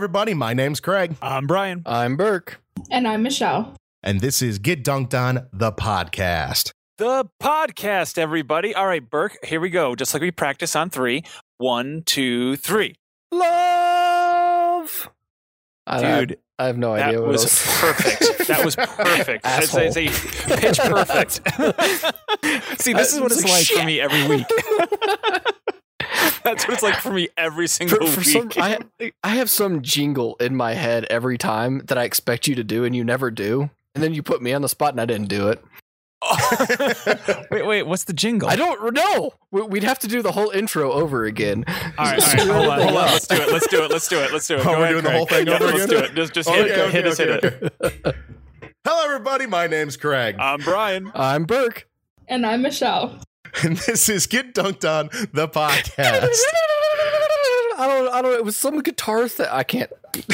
everybody. My name's Craig, I'm Brian. I'm Burke. And I'm Michelle. and this is Get Dunked On, the podcast. The podcast, everybody. All right, Burke, here we go. Just like we practice on three. One, two, three. Love. I, Dude, I, I have no idea what was else. perfect. That was perfect. It's, it's a pitch perfect. See, this is what it's It's like, like for me every week. That's what it's like for me every single for, for week. some, I, I have some jingle in my head every time that I expect you to do, and you never do. And then you put me on the spot, and I didn't do it. wait, wait, what's the jingle? I don't know. We- We'd have to do the whole intro over again. All right, all right, hold on, hold on. Let's do it. Let's do it. Let's do it. Let's do it. Oh, Go we're ahead, doing the whole thing Yeah, over let's again? do it. Just, just hit Okay, it. okay, hit us. okay, Hit it. Hello, everybody. My name's Craig, I'm Brian. I'm Burke. And I'm Michelle. and this is Get Dunked On, the podcast. I don't. I don't. It was some guitar thing. I can't. but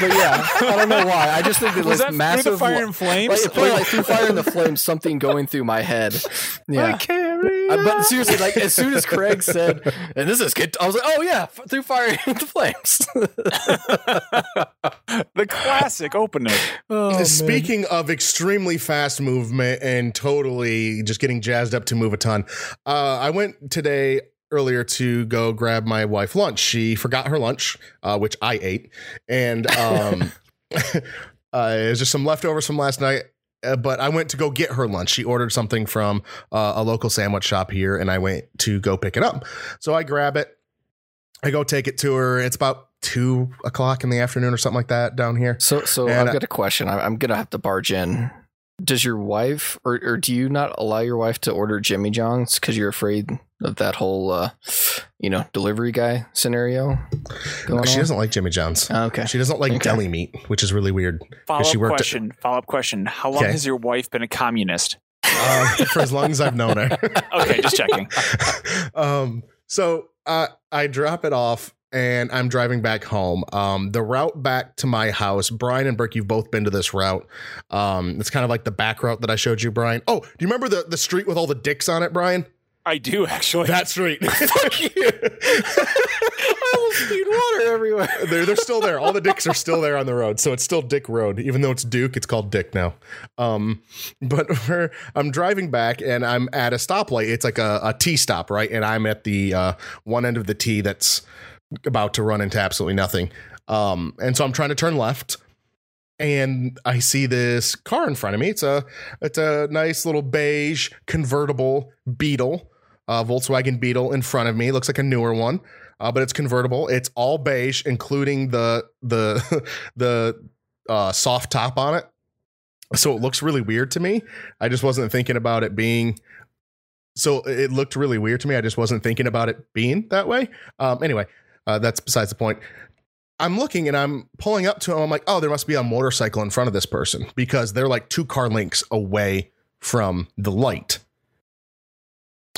yeah, I don't know why. I just think that Was this that massive. through the fire li- and flames? like, it like through fire and the flames, something going through my head. Yeah. carry Uh, but seriously, like as soon as Craig said, "And this is good," I was like, "Oh yeah, through fire and the flames." the classic opener. oh, Speaking of extremely fast movement and totally just getting jazzed up to move a ton, uh, I went today earlier to go grab my wife lunch. She forgot her lunch, uh, which I ate, and um, uh, it was just some leftovers from last night. Uh, but I went to go get her lunch. She ordered something from uh, a local sandwich shop here, and I went to go pick it up. So I grab it. I go take it to her. It's about two o'clock in the afternoon or something like that down here. So, so And I've I- got a question. I- I'm gonna have to barge in. Does your wife, or, or do you not allow your wife to order Jimmy John's because you're afraid of that whole, uh, you know, delivery guy scenario? Going She on? doesn't like Jimmy John's. Oh, okay. She doesn't like Okay. deli meat, which is really weird. Follow she up worked at- question. Follow up question. How long Okay. has your wife been a communist? Uh, for as long as I've known her. Okay, just checking. um, so uh, I drop it off and I'm driving back home. Um, the route back to my house, Brian and Burke, you've both been to this route. Um, it's kind of like the back route that I showed you, Brian. Oh, do you remember the, the street with all the dicks on it, Brian? I do actually. That street. I almost spewed water everywhere. they're, they're still there. All the dicks are still there on the road. So it's still Dick Road. Even though it's Duke, it's called Dick now. Um, but I'm driving back and I'm at a stoplight. It's like a, a T stop, right? And I'm at the uh, one end of the T that's about to run into absolutely nothing. Um, and so I'm trying to turn left. And I see this car in front of me. It's a it's a nice little beige convertible Beetle, uh, Volkswagen Beetle in front of me. Looks like a newer one uh, but it's convertible. It's all beige, including the the the uh, soft top on it. So it looks really weird to me. I just wasn't thinking about it being. So it looked really weird to me. I just wasn't thinking about it being that way. Um, anyway, uh, that's besides the point. I'm looking and I'm pulling up to him. I'm like, oh, there must be a motorcycle in front of this person because they're like two car lengths away from the light.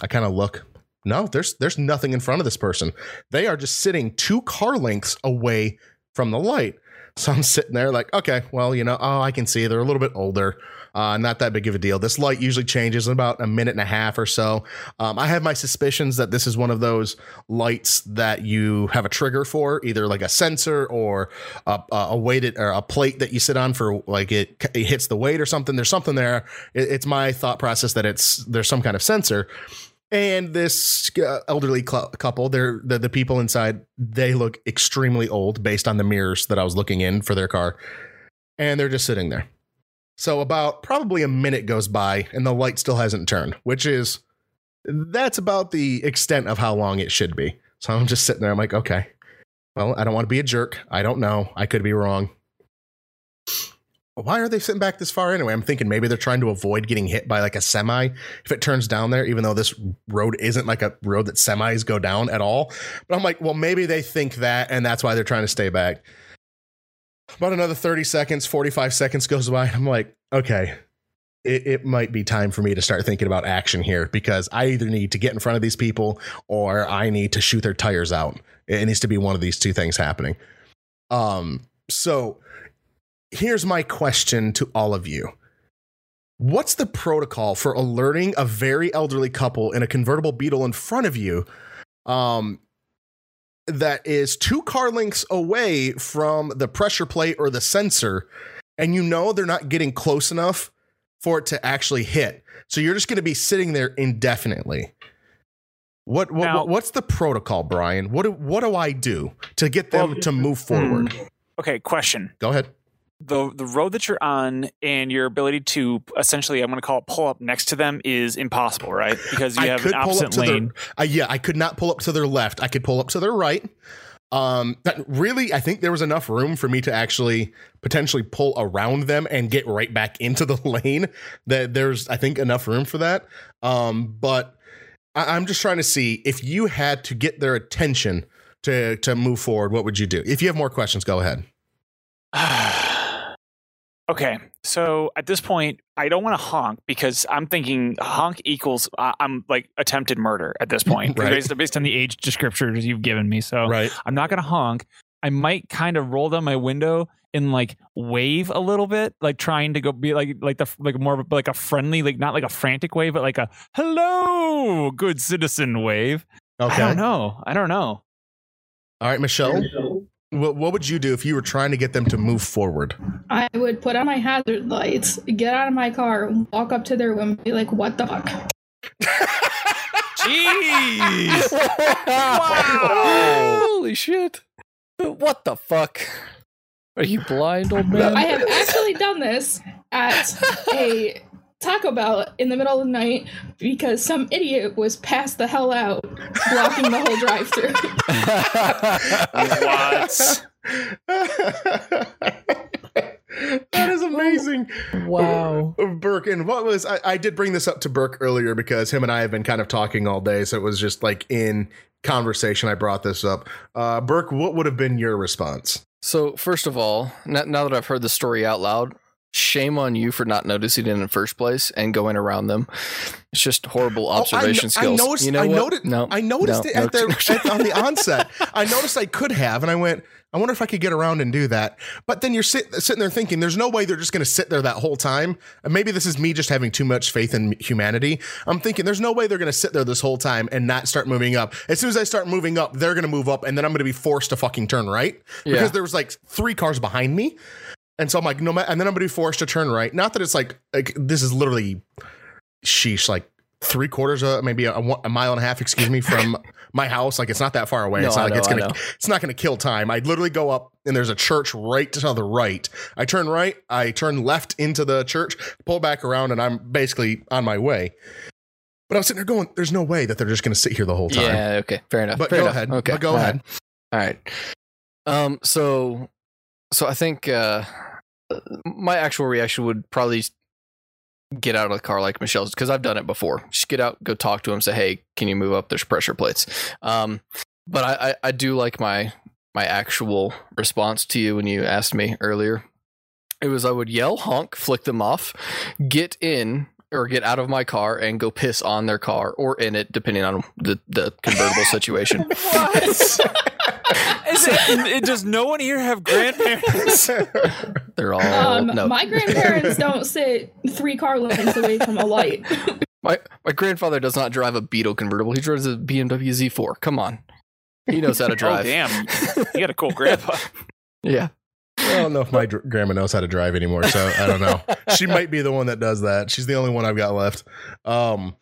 I kind of look. No, there's there's nothing in front of this person. They are just sitting two car lengths away from the light. So I'm sitting there like, okay, well, you know, oh, I can see they're a little bit older. Uh, not that big of a deal. This light usually changes in about a minute and a half or so. Um, I have my suspicions that this is one of those lights that you have a trigger for, either like a sensor or a, a weighted or a plate that you sit on for like it, it hits the weight or something. There's something there. It, it's my thought process that it's there's some kind of sensor. And this uh, elderly cl- couple, they're the, the people inside, they look extremely old based on the mirrors that I was looking in for their car. And they're just sitting there. So about probably a minute goes by and the light still hasn't turned, which is that's about the extent of how long it should be. So I'm just sitting there. I'm like, okay, well, I don't want to be a jerk. I don't know. I could be wrong. Why are they sitting back this far anyway? I'm thinking maybe they're trying to avoid getting hit by like a semi if it turns down there, even though this road isn't like a road that semis go down at all. But I'm like, well, maybe they think that, and that's why they're trying to stay back. About another 30 seconds, 45 seconds goes by. I'm like, okay, it, it might be time for me to start thinking about action here because I either need to get in front of these people or I need to shoot their tires out. It needs to be one of these two things happening. Um, so here's my question to all of you. What's the protocol for alerting a very elderly couple in a convertible beetle in front of you? Um, that is two car lengths away from the pressure plate or the sensor, and you know they're not getting close enough for it to actually hit. So you're just going to be sitting there indefinitely. What, what Now- what's the protocol, Brian? What do, what do I do to get them Well, to move forward? Okay, question. Go ahead. The the road that you're on and your ability to essentially, I'm going to call it pull up next to them is impossible, right? Because you have an opposite to their- lane. Uh, yeah, I could not pull up to their left. I could pull up to their right. Um, that really, I think there was enough room for me to actually potentially pull around them and get right back into the lane. That there's, I think, enough room for that. Um, but I, I'm just trying to see if you had to get their attention to to move forward, what would you do? If you have more questions, go ahead. okay, so at this point, I don't want to honk because I'm thinking honk equals uh, I'm like attempted murder at this point. Right. based, based on the age descriptors you've given me. So Right. I'm not gonna honk. I might kind of roll down my window and like wave a little bit, like trying to go be like like the like more of a, like a friendly, like not like a frantic wave, but like a hello, good citizen wave. Okay. I don't know. I don't know. All right, Michelle. What, what would you do if you were trying to get them to move forward? I would put on my hazard lights, get out of my car, walk up to their window, and be like, "What the fuck?" Jeez. wow! Holy shit. What the fuck? Are you blind, old man? I have actually done this at a Taco Bell in the middle of the night because some idiot was passed the hell out, blocking the whole drive-through. what? that is amazing. wow. Burke, and what was I, I did bring this up to Burke earlier because him and I have been kind of talking all day, so it was just like in conversation I brought this up. Uh, Burke, what would have been your response? So, first of all, now, now that I've heard the story out loud, shame on you for not noticing it in the first place and going around them. It's just horrible Oh, I observation skills. I noticed. you know I what? noticed. No, I noticed no, it at no, the, at- on the onset. I noticed I could have, and I went. I wonder if I could get around and do that. But then you're sit, sitting there thinking, there's no way they're just going to sit there that whole time. And maybe this is me just having too much faith in humanity. I'm thinking, there's no way they're going to sit there this whole time and not start moving up. As soon as I start moving up, they're going to move up, and then I'm going to be forced to fucking turn right Yeah. because there was like three cars behind me. And so I'm like, no, ma- and then I'm to be forced to turn right. Not that it's like, like this is literally, sheesh, like three quarters of maybe a, a mile and a half, excuse me, from my house. Like it's not that far away. No, it's not I like it's know, gonna, it's not gonna kill time. I literally go up and there's a church right to the right. I turn right, I turn left into the church, pull back around, and I'm basically on my way. But I was sitting there going, "There's no way that they're just gonna sit here the whole time." Yeah, okay, fair enough. But fair go enough. ahead. Okay, But go all ahead. right. All right. Um. So, so I think uh, my actual reaction would probably get out of the car like Michelle's because I've done it before. Just get out, go talk to him, say, "Hey, can you move up? There's pressure plates." Um. But I, I, I do like my my actual response to you when you asked me earlier. It was I would yell honk, flick them off, get in or get out of my car and go piss on their car or in it, depending on the, the convertible situation. Is it, it- does no one here have grandparents? They're all Um, no. My grandparents don't sit three car lengths away from a light. my my grandfather does not drive a Beetle convertible. He drives a BMW Z4. Come on, he knows how to oh drive. damn, you got a cool grandpa. Yeah, I don't know if my dr- grandma knows how to drive anymore, so I don't know. she might be the one that does that. She's the only one I've got left. Um,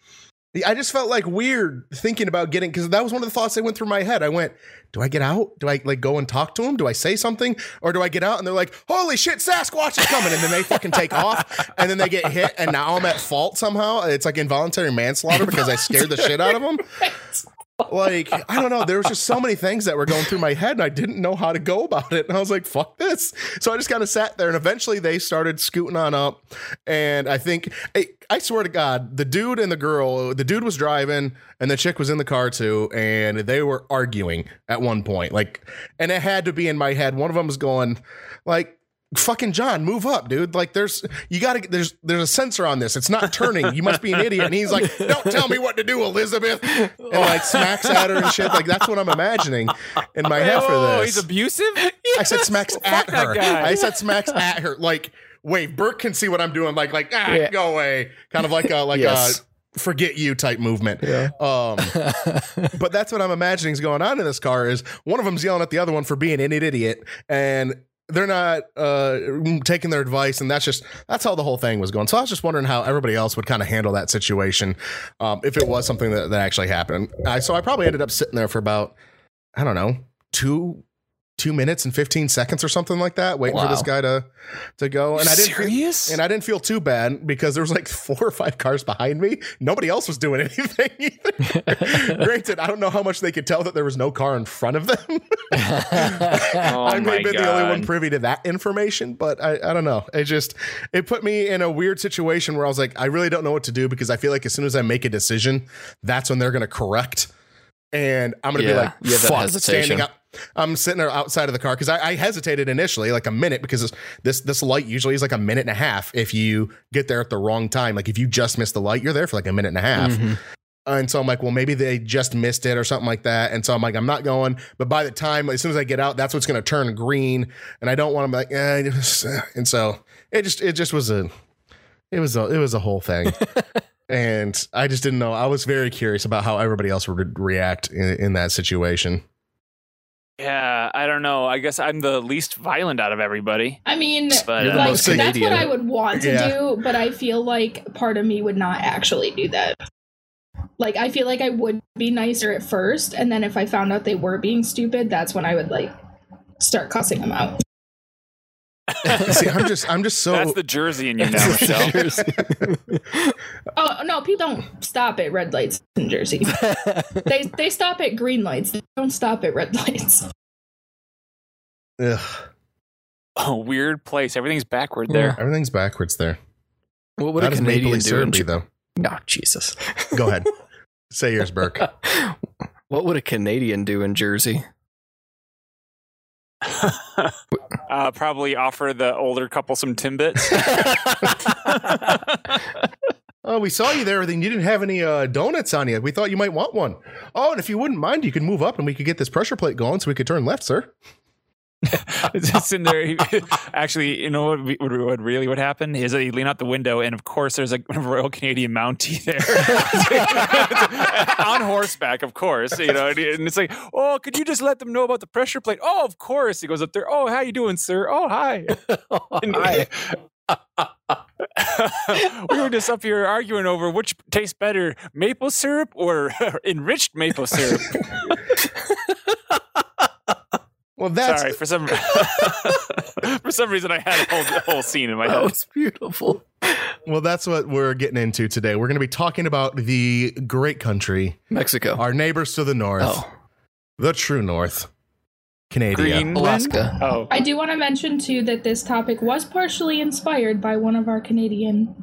I just felt like weird thinking about getting because that was one of the thoughts that went through my head. I went, "Do I get out? Do I like go and talk to him? Do I say something, or do I get out?" And they're like, "Holy shit, Sasquatch is coming!" And then they fucking take off, and then they get hit, and now I'm at fault somehow. It's like involuntary manslaughter because I scared the shit out of them. Like I don't know, there was just so many things that were going through my head, and I didn't know how to go about it. And I was like, "Fuck this!" So I just kind of sat there, and eventually they started scooting on up. And I think, I, I swear to God, the dude and the girl, the dude was driving, and the chick was in the car too, and they were arguing at one point. Like, and it had to be in my head. One of them was going, like. Fucking John, move up, dude. Like there's you gotta there's there's a sensor on this. It's not turning. You must be an idiot. And he's like, Don't tell me what to do, Elizabeth. And like smacks at her and shit. Like that's what I'm imagining in my head for Oh, this. he's abusive. I said smacks at that her. I said smacks at her. Like, wait, Burke can see what I'm doing. Like, like, ah, Yeah. go away. Kind of like a like Yes. a forget you type movement. Yeah. Um, but that's what I'm imagining is going on in this car is one of them's yelling at the other one for being an idiot and they're not uh, taking their advice and that's just that's how the whole thing was going. So i was just wondering how everybody else would kind of handle that situation um, if it was something that, that actually happened. I, so i probably ended up sitting there for about i don't know two two minutes and 15 seconds or something like that waiting for this guy to to go and i didn't serious? and I didn't feel too bad because there was like four or five cars behind me. Nobody else was doing anything either. Granted, I don't know how much they could tell that there was no car in front of them. Oh I may have been the only one privy to that information, but I, I don't know. It just it put me in a weird situation where I was like, I really don't know what to do because I feel like as soon as I make a decision, that's when they're gonna correct. And I'm gonna be like, you have that fuck, hesitation. standing up. I'm sitting there outside of the car because I, I hesitated initially, like a minute, because this, this this light usually is like a minute and a half if you get there at the wrong time. Like if you just miss the light, you're there for like a minute and a half. Mhm. And so I'm like, well, maybe they just missed it or something like that. And so I'm like, I'm not going. But by the time, as soon as I get out, that's what's going to turn green. And I don't want to be like, eh. and so it just, it just was a, it was a, it was a whole thing. and I just didn't know. I was very curious about how everybody else would react in, in that situation. Yeah, I don't know. I guess I'm the least violent out of everybody. I mean, But You're uh, like that's Canadian. what I would want to Yeah. do, but I feel like part of me would not actually do that. Like I feel like I would be nicer at first, and then if I found out they were being stupid, that's when I would like start cussing them out. See, I'm just, I'm just so. that's the Jersey in you now, Michelle. Oh no, people don't stop at red lights in Jersey. they they stop at green lights. They don't stop at red lights. ugh, oh, weird place. Everything's backward there. everything's backwards there. what would Not a Canadian do? In syrupy though. no, Jesus. Go ahead, say yours, Burke. what would a Canadian do in Jersey? Uh, probably offer the older couple some timbits. Oh, we saw you there, then you didn't have any uh, donuts on you. We thought you might want one. Oh, and if you wouldn't mind, you could move up and we could get this pressure plate going so we could turn left, sir. just in there. Actually, you know what, what, what really would happen is that you lean out the window, and of course, there's a Royal Canadian Mountie there on horseback, of course. You know, and it's like, oh, could you just let them know about the pressure plate? Oh, of course. He goes up there. Oh, how you doing, sir? Oh, hi. And- we were just up here arguing over which tastes better, maple syrup or enriched maple syrup. Well, that's Sorry, for some for some reason I had a whole, a whole scene in my head. That was beautiful. well, that's what we're getting into today. We're going to be talking about the great country, Mexico. our neighbors to the north, oh, the true north, Canada. Green Alaska. Oh, I do want to mention too that this topic was partially inspired by one of our Canadian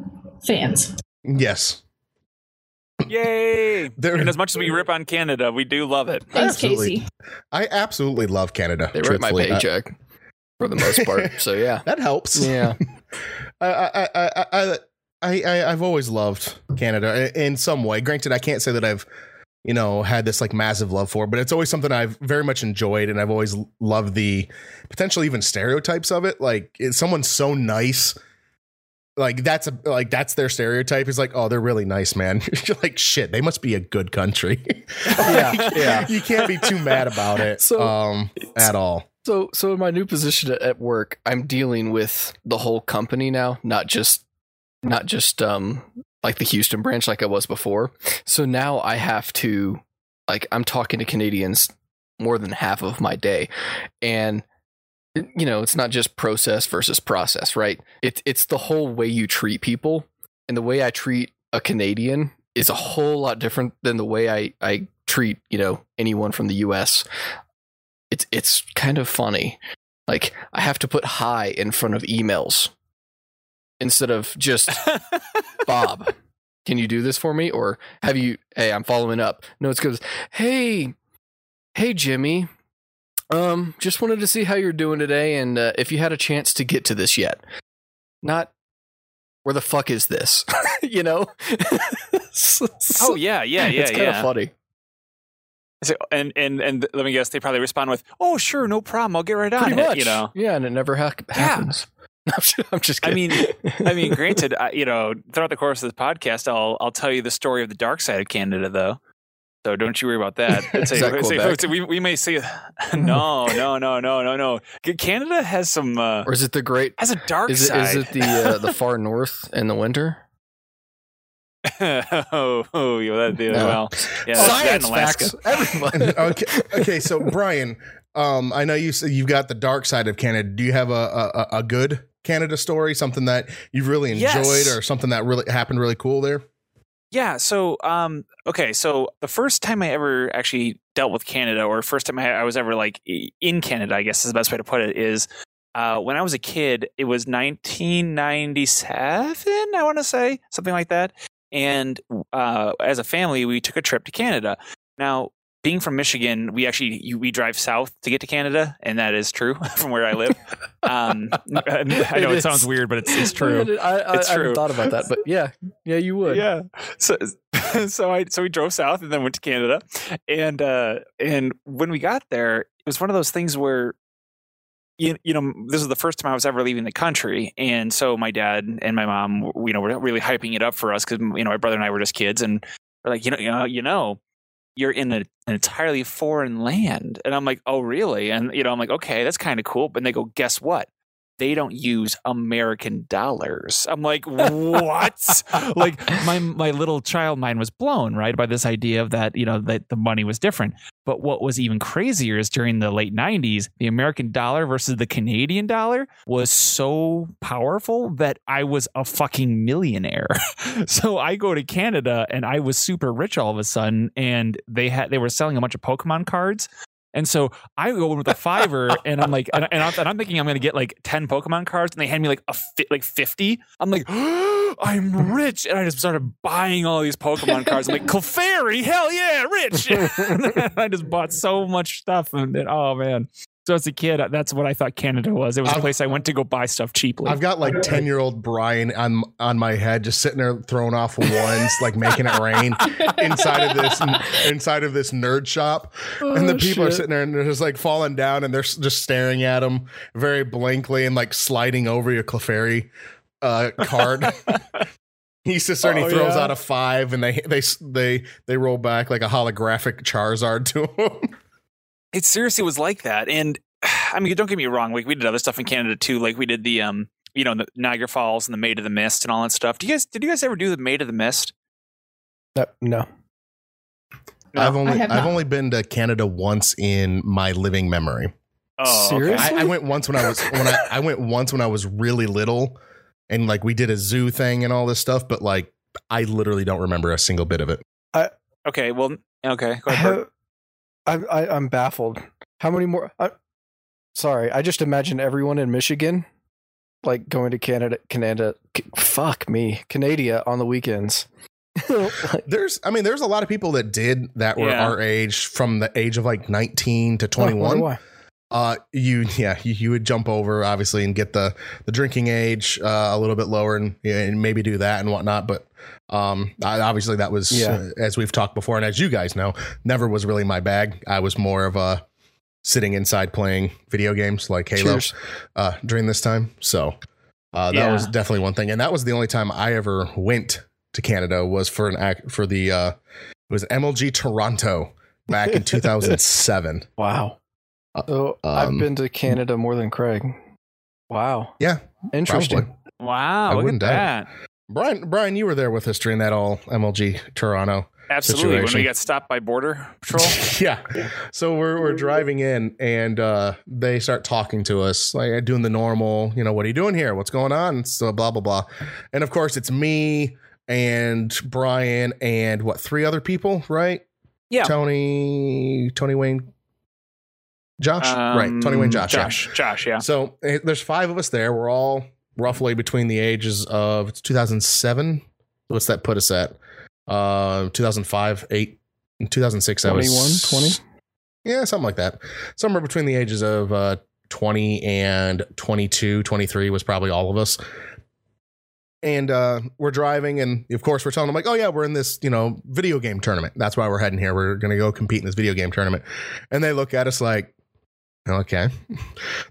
fans. Yes, yay! There- and as much as we rip on Canada, we do love it. Thanks, Absolutely. Casey. I absolutely love Canada. They ripped my truthfully. Paycheck for the most part. So yeah. that helps. Yeah. I, I, I, I, I, I, I, I've always loved Canada in some way. Granted, I can't say that I've, you know, had this like massive love for, but it's always something I've very much enjoyed, and I've always loved the potential even stereotypes of it. Like, it's someone so nice, like that's a like that's their stereotype. Is like, oh, they're really nice, man. You're like, shit, they must be a good country. Yeah, yeah. You can't be too mad about it, So- um, at all. So, so in my new position at- at work, I'm dealing with the whole company now, not just, not just um like the Houston branch like I was before. So now I have to, like, I'm talking to Canadians more than half of my day, and you know, it's not just process versus process, right? It's it's the whole way you treat people, and the way I treat a Canadian is a whole lot different than the way I I treat you know anyone from the U.S it's it's kind of funny. Like I have to put hi in front of emails instead of just Bob. Can you do this for me? Or have you? Hey, I'm following up. No, it's goes. Hey, hey, Jimmy. Um, just wanted to see how you're doing today, and uh, if you had a chance to get to this yet. Not where the fuck is this? you know. Oh yeah, yeah, yeah, it's kind of yeah. funny. So- and and and let me guess, they probably respond with, "Oh sure, no problem, I'll get right on it." You know, yeah, and it never ha- happens. I'm just, I'm just I mean, I mean, granted, I, you know, throughout the course of this podcast, I'll I'll tell you the story of the dark side of Canada, though. So don't you worry about that. Is Say- that say- Quebec? we, we may see. No, no, no, no, no, no. Canada has some uh, or is it the great? has a dark Is it side. is it the uh, the far north in the winter? oh, oh, yeah, that, yeah, No. well, yeah, that's that in Science Alaska. facts, everybody. okay, okay. So Brian, um, I know you said you've got the dark side of Canada. Do you have a a, a good Canada story? Something that you've really enjoyed, Yes. or something that really happened really cool there? Yeah. So, um, okay. So the first time I ever actually dealt with Canada, or first time I, was ever like in Canada, I guess is the best way to put it, is uh, when I was a kid. It was 1997, I want to say something like that. And uh, as a family, we took a trip to Canada. Now, being from Michigan, we actually you, we drive south to get to Canada, and that is true from where I live. Um, I know it, It sounds weird, but it's it's true. I, I, It's I true. haven't thought about that, but yeah, yeah, you would. Yeah. So so I so we drove south and then went to Canada. And uh and when we got there, it was one of those things where you, you know this was the first time I was ever leaving the country, and so my dad and my mom, you know, were really hyping it up for us because you know my brother and I were just kids, and we're like, you know, you know, you know, you're in a, an entirely foreign land, and I'm like, oh really? And you know, I'm like, okay, that's kind of cool. But they go, guess what? They don't use American dollars. I'm like, what? like my my little child mind was blown right by this idea of that you know that the money was different but what was even crazier is during the late 90s the american dollar versus the canadian dollar was so powerful that i was a fucking millionaire so i go to canada and i was super rich all of a sudden and they had they were selling a bunch of pokemon cards and so I go in with a fiver, and I'm like, and, and, I'm, and I'm thinking I'm going to get like ten Pokemon cards, and they hand me like a fi- like fifty. I'm like, I'm rich, and I just started buying all these Pokemon cards. I'm like, Clefairy, hell yeah, rich! I just bought so much stuff, and then, oh man. So as a kid, that's what I thought Canada was. It was a I've- place I went to go buy stuff cheaply. I've got like ten year old Brian on on my head, just sitting there throwing off ones, like making it rain inside of this inside of this nerd shop, and the Oh, people are sitting there and they're just like falling down, and they're just staring at him very blankly and like sliding over your Clefairy uh, card. He sits there and he Oh, throws yeah. out a five, and they they they they roll back like a holographic Charizard to him. It seriously was like that. And I mean, don't get me wrong. Like we did other stuff in Canada too. Like we did the um, you know, the Niagara Falls and the Maid of the Mist and all that stuff. Do you guys did you guys ever do the Maid of the Mist? No, no. No, I've only I have not. only been to Canada once in my living memory. Oh, okay. Seriously? I, I went once when I was when I, I went once when I was really little, and like we did a zoo thing and all this stuff. But like I literally don't remember a single bit of it. I, Okay. Well, okay. Go ahead. Bert. How, I, I, I'm baffled. How many more? I, sorry, I just imagine everyone in Michigan, like going to Canada, Canada. Fuck me, Canada on the weekends. Like, There's, I mean, there's a lot of people that did that were Yeah. our age, from the age of like 19 to oh, 21. why. Uh, you, yeah, you, you would jump over obviously and get the the drinking age uh, a little bit lower and, and maybe do that and whatnot. But um, I, obviously that was Yeah. uh, as we've talked before and as you guys know, never was really my bag. I was more of a sitting inside playing video games like Halo Cheers. uh, during this time. So uh, that Yeah. was definitely one thing, and that was the only time I ever went to Canada was for an act for the uh, it was MLG Toronto back in 2007. Wow. Uh, So I've um, been to Canada more than Craig. Wow. Yeah, Interesting. probably. Wow. I look at wouldn't doubt that. Brian, Brian, you were there with us during that all MLG Toronto. Absolutely. When we got stopped by Border Patrol. yeah. So we're we're driving in and uh they start talking to us, like doing the normal, you know, what are you doing here? What's going on? So blah blah blah. And of course it's me and Brian and what, three other people, right? Yeah. Tony Tony Wayne Josh? right. Tony Wayne Um, Josh. yeah. Josh. Josh. Yeah. So eh, there's five of us there. We're all roughly between the ages of 2007. What's that put us at? Uh, 2005, eight, in 2006. I 21, was 20? Yeah, something like that. Somewhere between the ages of uh, 20 and 22, 23 was probably all of us. And uh, we're driving, and of course, we're telling them like, "Oh yeah, we're in this, you know, video game tournament. That's why we're heading here. We're gonna go compete in this video game tournament." And they look at us like, Okay.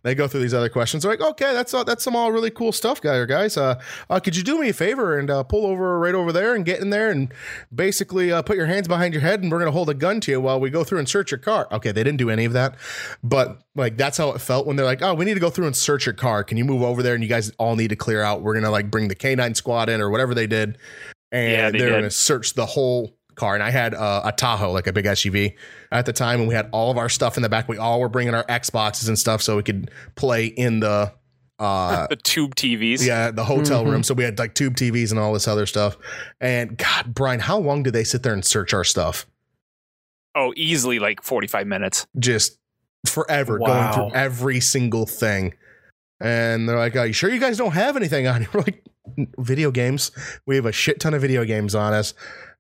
They go through these other questions. They're like, okay, that's uh, that's some all really cool stuff, guy guys. Uh, uh, could you do me a favor and uh, pull over right over there and get in there and basically uh, put your hands behind your head and we're gonna hold a gun to you while we go through and search your car. Okay, they didn't do any of that, but like that's how it felt when they're like, oh, we need to go through and search your car. Can you move over there and you guys all need to clear out? We're gonna like bring the K9 squad in or whatever they did, and Yeah, they they're gonna search the whole car. And I had uh, a Tahoe, like a big SUV at the time, and we had all of our stuff in the back. We all were bringing our Xboxes and stuff so we could play in the uh the tube TVs. yeah the hotel Mhm. room. So we had like tube TVs and all this other stuff. And God, Brian, how long did they sit there and search our stuff? Oh, easily like 45 minutes. Just forever going through every single thing. And they're like, "Are you sure you guys don't have anything on you?" We're like, "Video games. We have a shit ton of video games on us."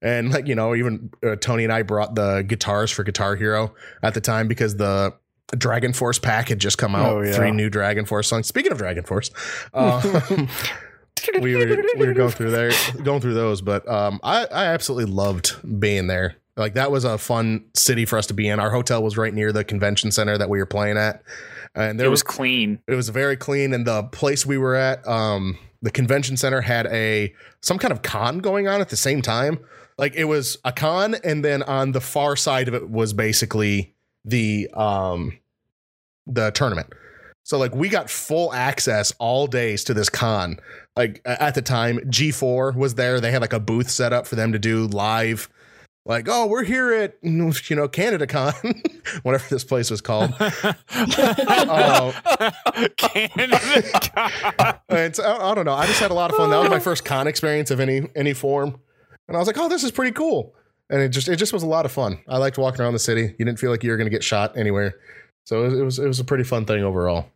And like you know, even uh, Tony and I brought the guitars for Guitar Hero at the time because the Dragon Force pack had just come out. Oh, yeah. Three new Dragon Force songs. Speaking of Dragon Force, um, we were we were going through there, going through those. But um, I I absolutely loved being there. Like that was a fun city for us to be in. Our hotel was right near the convention center that we were playing at, and there it was was clean. it was very clean and the place we were at um the convention center had a some kind of con going on at the same time like it was a con and then on the far side of it was basically the um the tournament so like we got full access all days to this con like at the time g4 was there they had like a booth set up for them to do live like oh we're here at you know canada con whatever this place was called Canada. And so, I, I don't know. I just had a lot of fun. That was my first con experience of any any form, and I was like, "Oh, this is pretty cool." And it just it just was a lot of fun. I liked walking around the city. You didn't feel like you were going to get shot anywhere, so it was, it was a pretty fun thing overall.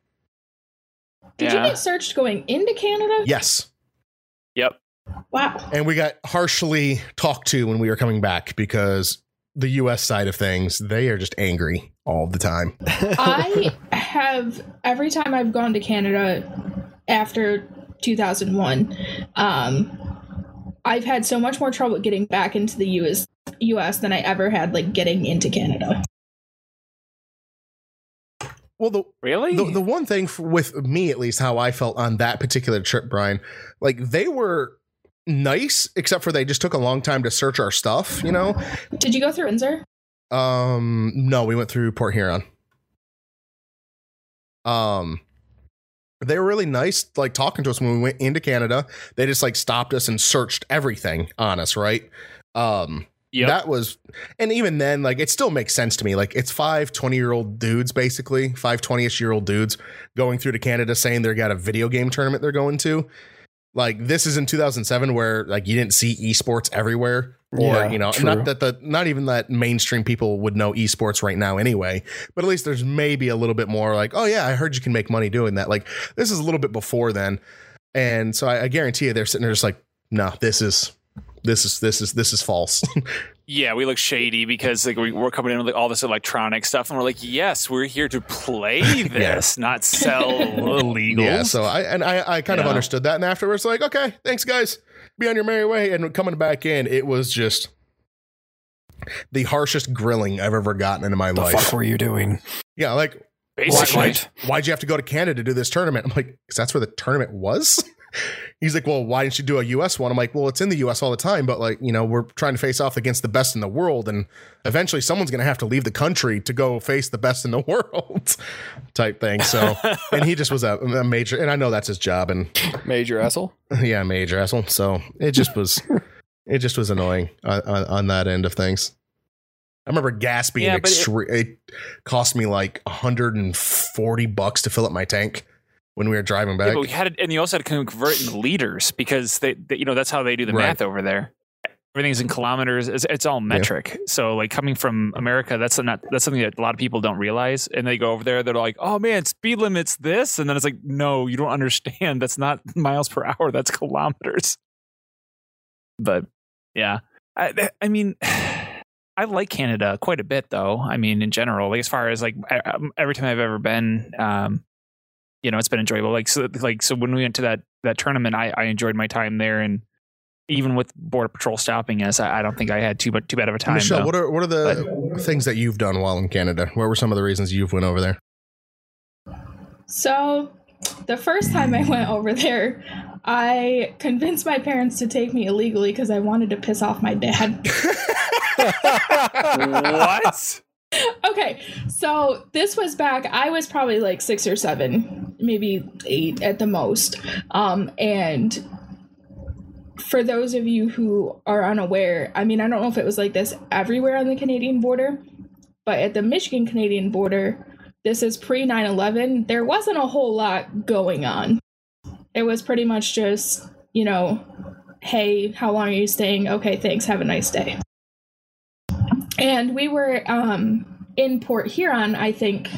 Did you get searched going into Canada? Yes, Yep. Wow. and we got harshly talked to when we were coming back because the U.S. side of things they are just angry all the time. I have every time I've gone to Canada after 2001, um, I've had so much more trouble getting back into the US US than I ever had like getting into Canada. Well, the Really? the, the one thing f with me at least how i felt on that particular trip brian like they were nice except for they just took a long time to search our stuff you know Did you go through Windsor? um no we went through port huron um they were really nice like talking to us when we went into canada. They just like stopped us and searched everything on us right? Um Yep. that was and even then like it still makes sense to me. Like it's five 20 year old dudes basically five 20ish year old dudes going through to canada saying they got a video game tournament they're going to like this is in 2007 where like you didn't see esports everywhere or Yeah, you know true. not that the not even that mainstream people would know esports right now anyway but at least there's maybe a little bit more like oh yeah i heard you can make money doing that like this is a little bit before then and so i, I guarantee you they're sitting there just like no this is this is this is this is false yeah, we look shady because like we, we're coming in with like, all this electronic stuff, and we're like, yes, we're here to play this, not sell illegal. Yeah, so I and I, I kind of understood that, and afterwards, like, okay, thanks, guys, be on your merry way. And coming back in, it was just the harshest grilling I've ever gotten in my the life. What were you doing? Yeah, like, why, basically. why'd, why'd you have to go to Canada to do this tournament? I'm like, because that's where the tournament was. He's like, well, why didn't you do a U.S. one? I'm like, well, it's in the U.S. all the time, but like, you know, we're trying to face off against the best in the world, and eventually, someone's going to have to leave the country to go face the best in the world, type thing. So, and he just was a, a major, and I know that's his job, and Major asshole. yeah, major asshole. So it just was, it just was annoying on, on, on that end of things. I remember gas being Yeah, but it- extreme. It, cost me like 140 bucks to fill up my tank when we were driving back. Yeah, but we had it, and you also had to convert into liters because they, they, you know, that's how they do the Right. math over there. Everything's in kilometers. It's, it's all metric. So, like coming from America, that's not that's something that a lot of people don't realize. And they go over there, they're like, "Oh man, speed limit's this," and then it's like, "No, you don't understand. That's not miles per hour. That's kilometers." But yeah, I, I mean, I like Canada quite a bit, though. I mean, in general, like as far as like um, every time I've ever been, um, you know, it's been enjoyable. Like so, like so when we went to that that tournament, I, I enjoyed my time there, and even with border patrol stopping us, I, I don't think I had too but too bad of a time. Michelle, though. what are what are the things that you've done while in Canada? What were some of the reasons you've went over there? So, the first time I went over there, I convinced my parents to take me illegally because I wanted to piss off my dad. what? Okay, so this was back, I was probably like six or seven, maybe eight at the most. Um, and for those of you who are unaware, I mean, I don't know if it was like this everywhere on the Canadian border, but at the Michigan Canadian border, this is pre 9 11, there wasn't a whole lot going on. It was pretty much just, you know, hey, how long are you staying? Okay, thanks, have a nice day. And we were um, in Port Huron, I think,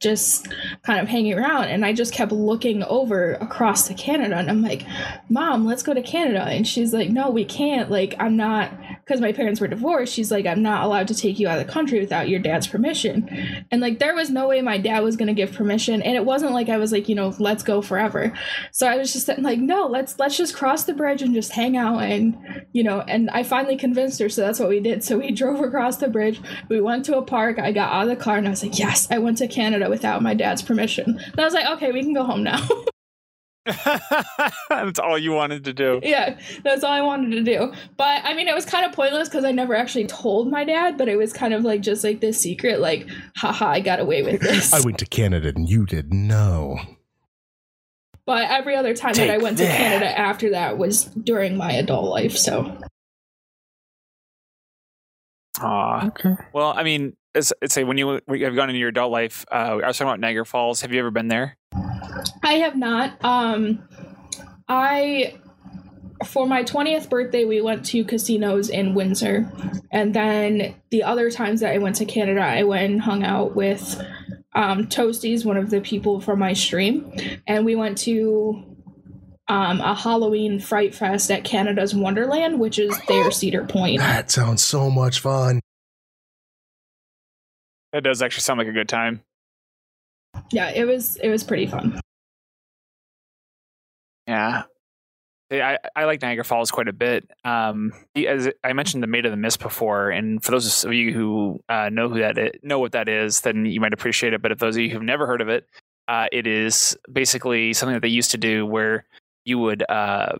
just kind of hanging around and I just kept looking over across to Canada and I'm like, "Mom, let's go to Canada." And she's like, "No, we can't. Like, I'm not because my parents were divorced. She's like, "I'm not allowed to take you out of the country without your dad's permission." And like there was no way my dad was going to give permission and it wasn't like I was like, you know, "Let's go forever." So I was just like, "No, let's let's just cross the bridge and just hang out and, you know, and I finally convinced her, so that's what we did. So we drove across the bridge. We went to a park. I got out of the car and I was like, "Yes, I went to Canada without my dad's permission." And I was like, "Okay, we can go home now." That's all you wanted to do. yeah, that's all I wanted to do. But I mean, it was kind of pointless because I never actually told my dad, but it was kind of like just like this secret, like, haha, I got away with this. I went to Canada and you didn't know. but every other time that I Take went to. Canada after that was during my adult life. So Aw. okay. Well, I mean, it's, it's a, when you when you have gone into your adult life, uh, I was talking about Niagara Falls. Have you ever been there? I have not. Um, I for my 20th birthday we went to casinos in Windsor, and then the other times that I went to Canada, I went and hung out with um, Toasties, one of the people from my stream, and we went to um, a Halloween Fright Fest at Canada's Wonderland, which is their Cedar Point. That sounds so much fun. That does actually sound like a good time. Yeah, it was it was pretty fun. Yeah. Yeah, I, I like Niagara Falls quite a bit. Um, as I mentioned, the Maid of the Mist before, and for those of you who uh, know who that is, know what that is, then you might appreciate it. But if those of you who've never heard of it, uh, it is basically something that they used to do where you would uh,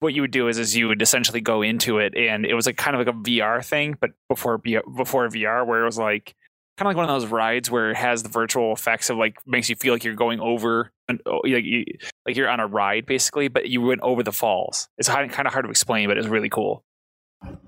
what you would do is is you would essentially go into it, and it was like kind of like a VR thing, but before before VR, where it was like kind of like one of those rides where it has the virtual effects of like makes you feel like you're going over and oh, like you, like you're on a ride basically, but you went over the falls. It's kind of hard to explain, but it's really cool.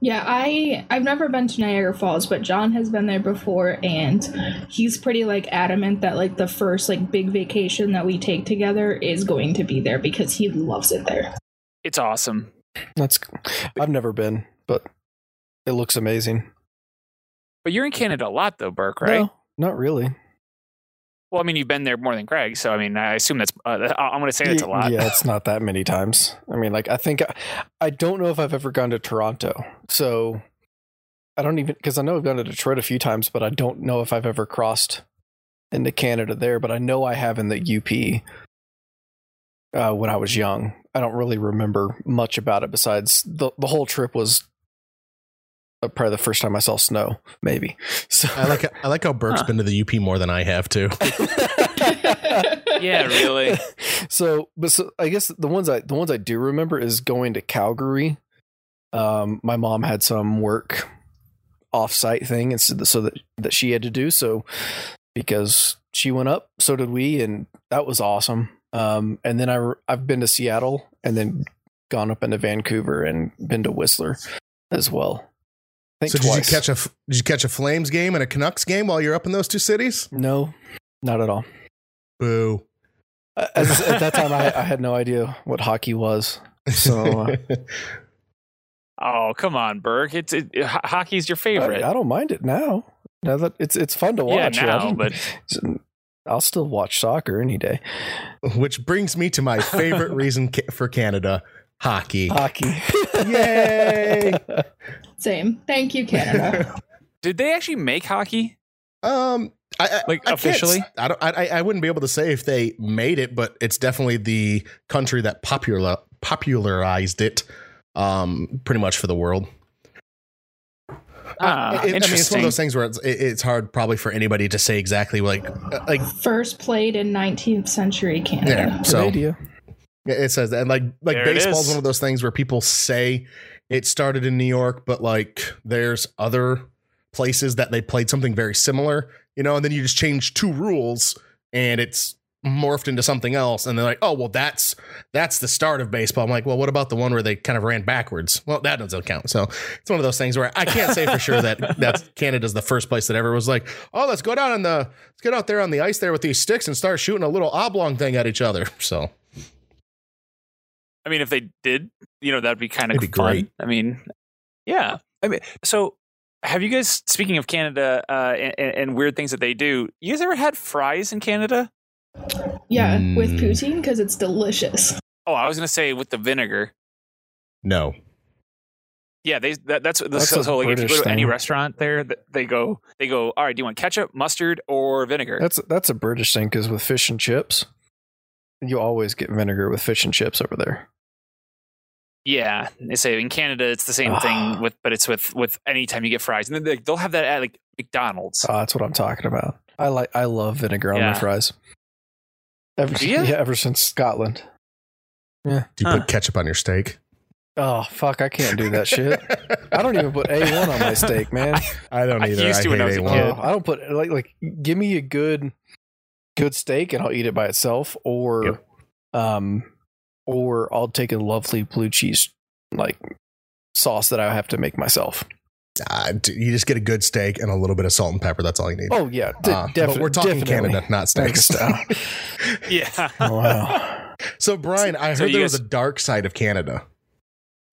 Yeah, I I've never been to Niagara Falls, but John has been there before and he's pretty like adamant that like the first like big vacation that we take together is going to be there because he loves it there. It's awesome. That's. I've never been, but it looks amazing. But you're in Canada a lot though, Burke, right? No, not really. Well, I mean, you've been there more than Craig, so I mean, I assume that's. Uh, I'm going to say that's a lot. Yeah, it's not that many times. I mean, like I think I don't know if I've ever gone to Toronto. So I don't even because I know I've gone to Detroit a few times, but I don't know if I've ever crossed into Canada there. But I know I have in the UP uh, when I was young. I don't really remember much about it besides the the whole trip was uh, probably the first time I saw snow, maybe. So I like I like how Burke's Huh. been to the UP more than I have too. Yeah, really. so but so i guess the ones i the ones i do remember is going to calgary um my mom had some work off-site thing and so, so that that she had to do so because she went up so did we and that was awesome um and then i i've been to seattle and then gone up into vancouver and been to whistler as well I think So did you catch a did you catch a Flames game and a Canucks game while you're up in those two cities? no not at all Boo. Uh, As, at that time I, I had no idea what hockey was so uh, Oh, come on, Burke. It's it, ho- hockey's your favorite. I don't mind it now. Now that it's it's fun to watch. I now, didn't- but I'll still watch soccer any day. Which brings me to my favorite reason ca- for Canada: hockey. Hockey. Yay! Same. Thank you, Canada. did they actually make hockey? Um, I, I, Like, I officially? I don't. I, I wouldn't be able to say if they made it, but it's definitely the country that popular popularized it. Um, pretty much for the world. Ah, It- I mean, it's one of those things where it's, it, it's hard probably for anybody to say exactly like uh, like First played in 19th century Canada. yeah. So Canada. It says that, and like like There baseball's is. one of those things where people say it started in New York, but like there's other places that they played something very similar, you know, and then you just change two rules and it's morphed into something else. And they're like oh well that's that's the start of baseball. I'm like well what about the one where they kind of ran backwards? Well that doesn't count. So it's one of those things where i can't say for sure that that's canada's the first place that ever was like oh let's go down on the let's get out there on the ice there with these sticks and start shooting a little oblong thing at each other. So I mean, if they did, you know, that'd be kind of It'd fun. great. I mean, yeah. I mean, so have you guys, speaking of Canada uh, and, and weird things that they do, you guys ever had fries in Canada? Yeah, with Mm. poutine because it's delicious. Oh, I was going to say with the vinegar. no Yeah, they that, that's, That's so, a so like if you go to any thing. restaurant there, they go they go, all right, do you want ketchup, mustard, or vinegar? That's that's a British thing because with fish and chips, you always get vinegar with fish and chips over there. Yeah, they say in Canada it's the same Ah. thing with, but it's with with anytime you get fries, and then they, they'll have that at like McDonald's. Oh, that's what I'm talking about. I like I love vinegar on Yeah. my fries. Ever, Do ya? yeah, ever since Scotland. Yeah. Do you Huh. put ketchup on your steak Oh fuck, I can't do that shit. I don't even put A1 on my steak, man. i don't either. I either used i to when I was a kid. Oh, I don't put like like give me a good good steak and I'll eat it by itself or Yep. um or I'll take a lovely blue cheese like sauce that I have to make myself. D- you just get a good steak and a little bit of salt and pepper that's all you need Oh yeah, d- Uh, defi- but we're talking definitely. canada not steaks. Yeah. Oh, wow. so brian i heard you there was a dark side of canada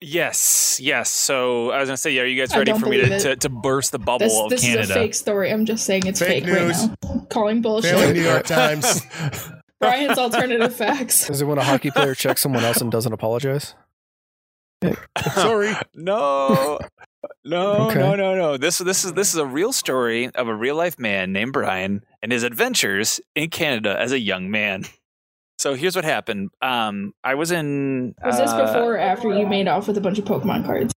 Yes, yes. So I was gonna say, are you guys ready for me to, to, to burst the bubble This, of this Canada? is a fake story. I'm just saying it's Fake fake, news. right now. Calling bullshit. failing new york times Brian's alternative facts. Is it when a hockey player checks someone else and doesn't apologize? sorry no, no, Okay. no, no, no. This this is this is a real story of a real life man named Brian and his adventures in Canada as a young man. So here's what happened. Um, I was in. Was this uh, before or after you made off with a bunch of Pokemon cards?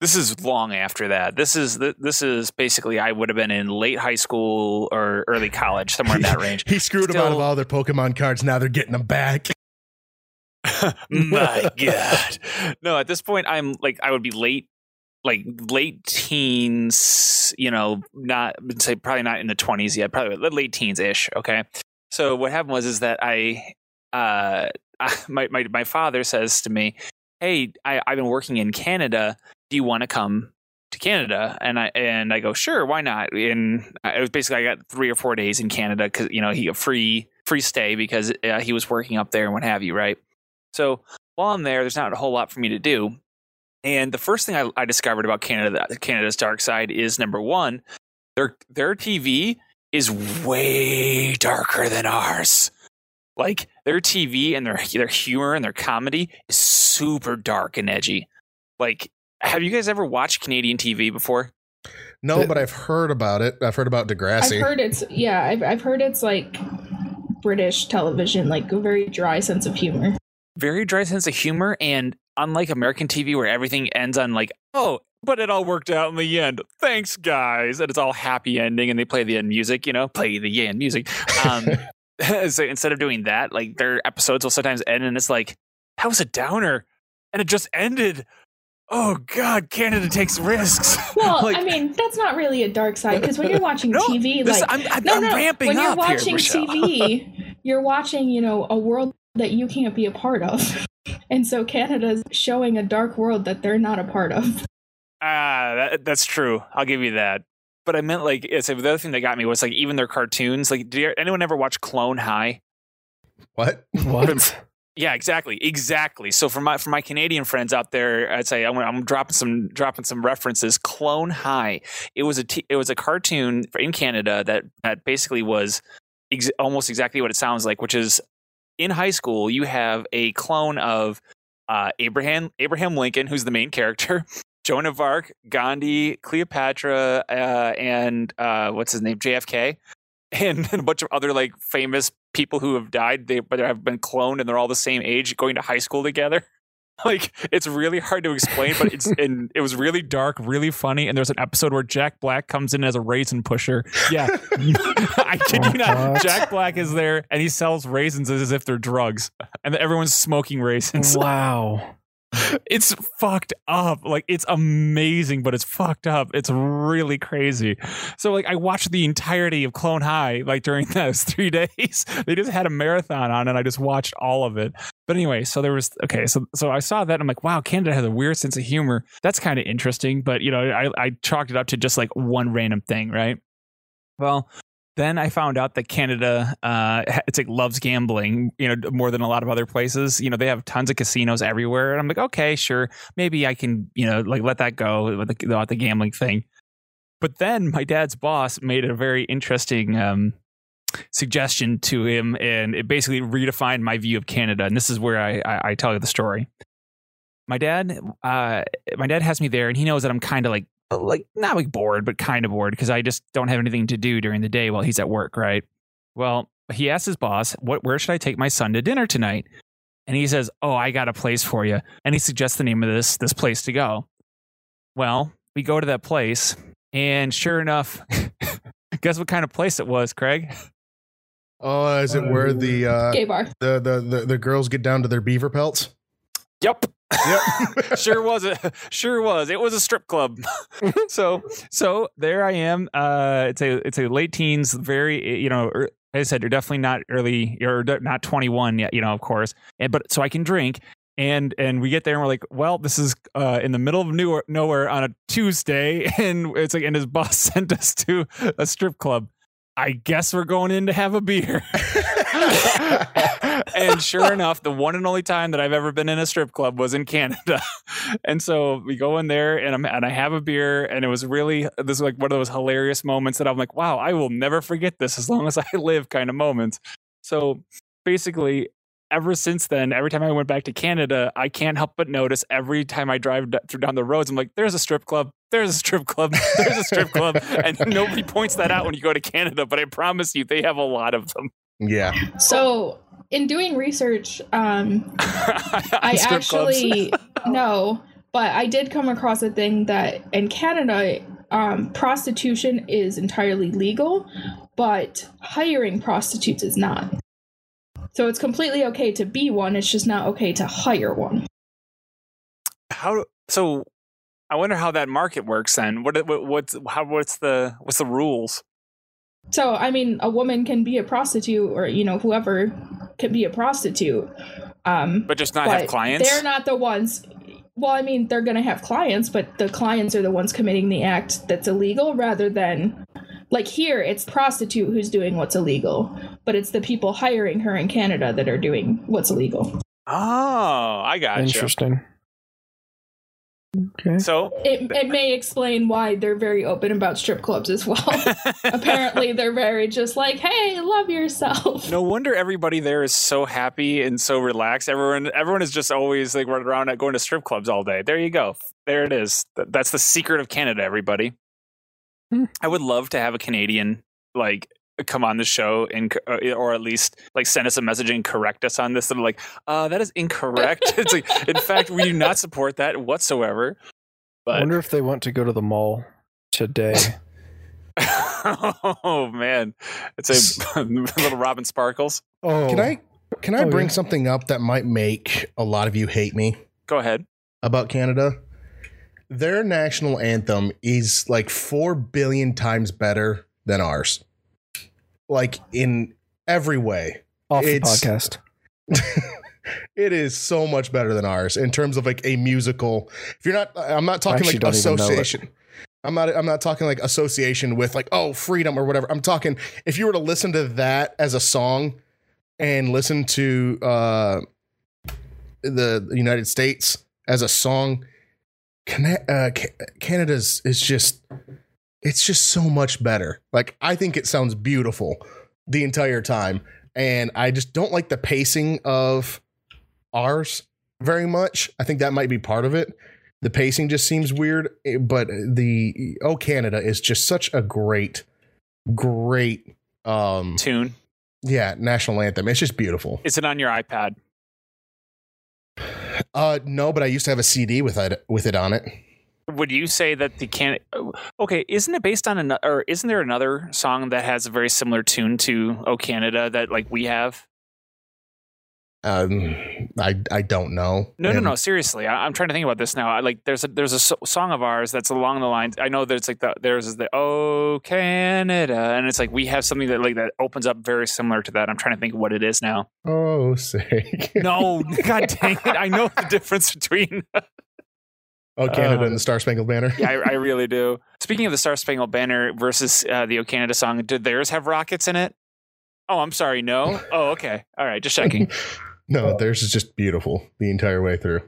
This is long after that. This is this is basically I would have been in late high school or early college, somewhere in that range. he screwed them out of all their pokemon cards now they're getting them back My God. No, at this point, I'm like, I would be late, like late teens, you know, not, say probably not in the 20s yet, probably late teens ish. Okay. So what happened was, is that I, uh, my, my, my father says to me, Hey, I, I've been working in Canada. Do you want to come to Canada? And I, and I go, sure, why not? And it was basically, I got three or four days in Canada cause you know, he a free, free stay because uh, he was working up there and what have you. Right. So while I'm there, there's not a whole lot for me to do. And the first thing I, I discovered about Canada, Canada's dark side, is number one, their their TV is way darker than ours. Like their TV and their their humor and their comedy is super dark and edgy. Like, have you guys ever watched Canadian TV before? no but i've heard about it i've heard about Degrassi. I've heard it's yeah. I've I've heard it's like British television, like a very dry sense of humor. Very dry sense of humor, and unlike American TV, where everything ends on like, oh, but it all worked out in the end. Thanks, guys, and it's all happy ending, and they play the end music. You know, play the end music. Um, so instead of doing that, like their episodes will sometimes end, and it's like that was a downer, and it just ended. Oh God, Canada takes risks. Well, Like- I mean, that's not really a dark side because when you're watching No, TV, This- like I'm, I'm, no, I'm no, ramping when you're up here, watching TV, you're watching, you know, a world that you can't be a part of. And so Canada's showing a dark world that they're not a part of. Ah, that, that's true. I'll give you that. But I meant like it's the other thing that got me was like even their cartoons. Like, did you, anyone ever watch Clone High? what What? Yeah, exactly, exactly. So for my for my Canadian friends out there, I'd say I'm, I'm dropping some dropping some references. Clone High. It was a t- it was a cartoon in Canada that that basically was ex- almost exactly what it sounds like, which is in high school you have a clone of uh, Abraham Abraham Lincoln, who's the main character. Joan of Arc, Gandhi, Cleopatra, uh, and uh, what's his name, JFK, and, a bunch of other like famous people who have died. They but have been cloned, and they're all the same age, going to high school together. like it's really hard to explain, but it's and it was really dark, really funny. And there's an episode where Jack Black comes in as a raisin pusher. Yeah, I kid you not. What? Jack Black is there and he sells raisins as if they're drugs, and everyone's smoking raisins. Wow. It's fucked up. Like it's amazing, but it's fucked up. It's really crazy. So like I watched the entirety of Clone High like during those three days. They just had a marathon on and I just watched all of it. But anyway, so there was okay, so so I saw that I'm like, wow, Canada has a weird sense of humor. That's kind of interesting. But you know, I, I chalked it up to just like one random thing, right? Well, then I found out that Canada, uh, it's like loves gambling, you know, more than a lot of other places. You know, they have tons of casinos everywhere, and I'm like, okay, sure, maybe I can, you know, like let that go with the, about the gambling thing. But then my dad's boss made a very interesting um, suggestion to him, and it basically redefined my view of Canada. And this is where I, I, I tell you the story. My dad, uh, my dad has me there, and he knows that I'm kind of like like not like bored, but kind of bored because I just don't have anything to do during the day while he's at work, right? Well, he asks his boss, "What? Where should I take my son to dinner tonight?" And he says, "Oh, I got a place for you." And he suggests the name of this this place to go. Well, we go to that place, and sure enough, guess what kind of place it was, Craig? Oh, is it where the uh, Gay bar. the, the the the girls get down to their beaver pelts? Yep. Yep. sure was it sure was. It was a strip club. So so there i am uh it's a it's a late teens very you know er, like i said you're definitely not early you're not 21 yet you know of course and but so i can drink and and we get there and we're like well this is uh in the middle of nowhere, nowhere on a tuesday and it's like and his boss sent us to a strip club. I guess we're going in to have a beer and sure enough, the one and only time that I've ever been in a strip club was in Canada. And so we go in there and I'm and I have a beer and it was really this is like one of those hilarious moments that I'm like, wow, I will never forget this as long as I live kind of moments. So basically ever since then, every time I went back to Canada, I can't help but notice every time I drive through down the roads, I'm like, there's a strip club, there's a strip club, there's a strip club. and nobody points that out when you go to Canada, but I promise you, they have a lot of them. Yeah. So, in doing research, um, I actually no, but I did come across a thing that in Canada, um, prostitution is entirely legal, but hiring prostitutes is not. So it's completely okay to be one. It's just not okay to hire one. how so i wonder how that market works then what, what what's how what's the what's the rules So I mean, a woman can be a prostitute, or you know, whoever can be a prostitute. Um, but just not but have clients They're not the ones. Well, I mean, they're going to have clients, but the clients are the ones committing the act that's illegal rather than like here it's prostitute who's doing what's illegal, but it's the people hiring her in Canada that are doing what's illegal. oh i got you Interesting. Okay. so It, it may explain why they're very open about strip clubs as well. Apparently, they're very just like, hey, love yourself. no wonder everybody there is so happy and so relaxed everyone everyone is just always like running around at going to strip clubs all day there you go there it is that's the secret of canada everybody Hmm. i would love to have a canadian like come on the show and uh, or at least like send us a message and correct us on this and I'm like uh that is incorrect it's like in fact we do not support that whatsoever I wonder if they want to go to the mall today. oh man it's a little robin sparkles Oh, Can I can I Oh, bring yeah. something up that might make a lot of you hate me go ahead about Canada? Their national anthem is like 4 billion times better than ours. Like in every way. off the podcast? it is so much better than ours in terms of like a musical. If you're not, I'm not talking like don't even know it. association. I'm not. I'm not talking like association with like oh freedom or whatever. I'm talking if you were to listen to that as a song and listen to uh, the United States as a song, uh, Canada's is just it's just so much better. Like I think it sounds beautiful the entire time, and I just don't like the pacing of ours very much. I think that might be part of it. The pacing just seems weird, eh, but the Oh Canada is just such a great, great, um, tune yeah, national anthem. It's just beautiful. is it on your ipad Uh, no, but I used to have a CD with it with it on it. Would you say that the can? Okay, isn't it based on another? Or isn't there another song that has a very similar tune to "Oh Canada" that like we have? Um, I I don't know. No, no, And no. Seriously, I, I'm trying to think about this now. I, like, there's a there's a so- song of ours that's along the lines. I know that it's like the there's the "Oh Canada," and it's like we have something that like that opens up very similar to that. I'm trying to think of what it is now. Oh, sake. No, god dang it! I know the difference between. oh, Canada Uh, and the Star Spangled Banner. Yeah, I, I really do. Speaking of the Star Spangled Banner versus uh, the "O Canada" song, did theirs have rockets in it? Oh, I'm sorry. No. Oh, okay. All right. Just checking. no, theirs is just beautiful the entire way through.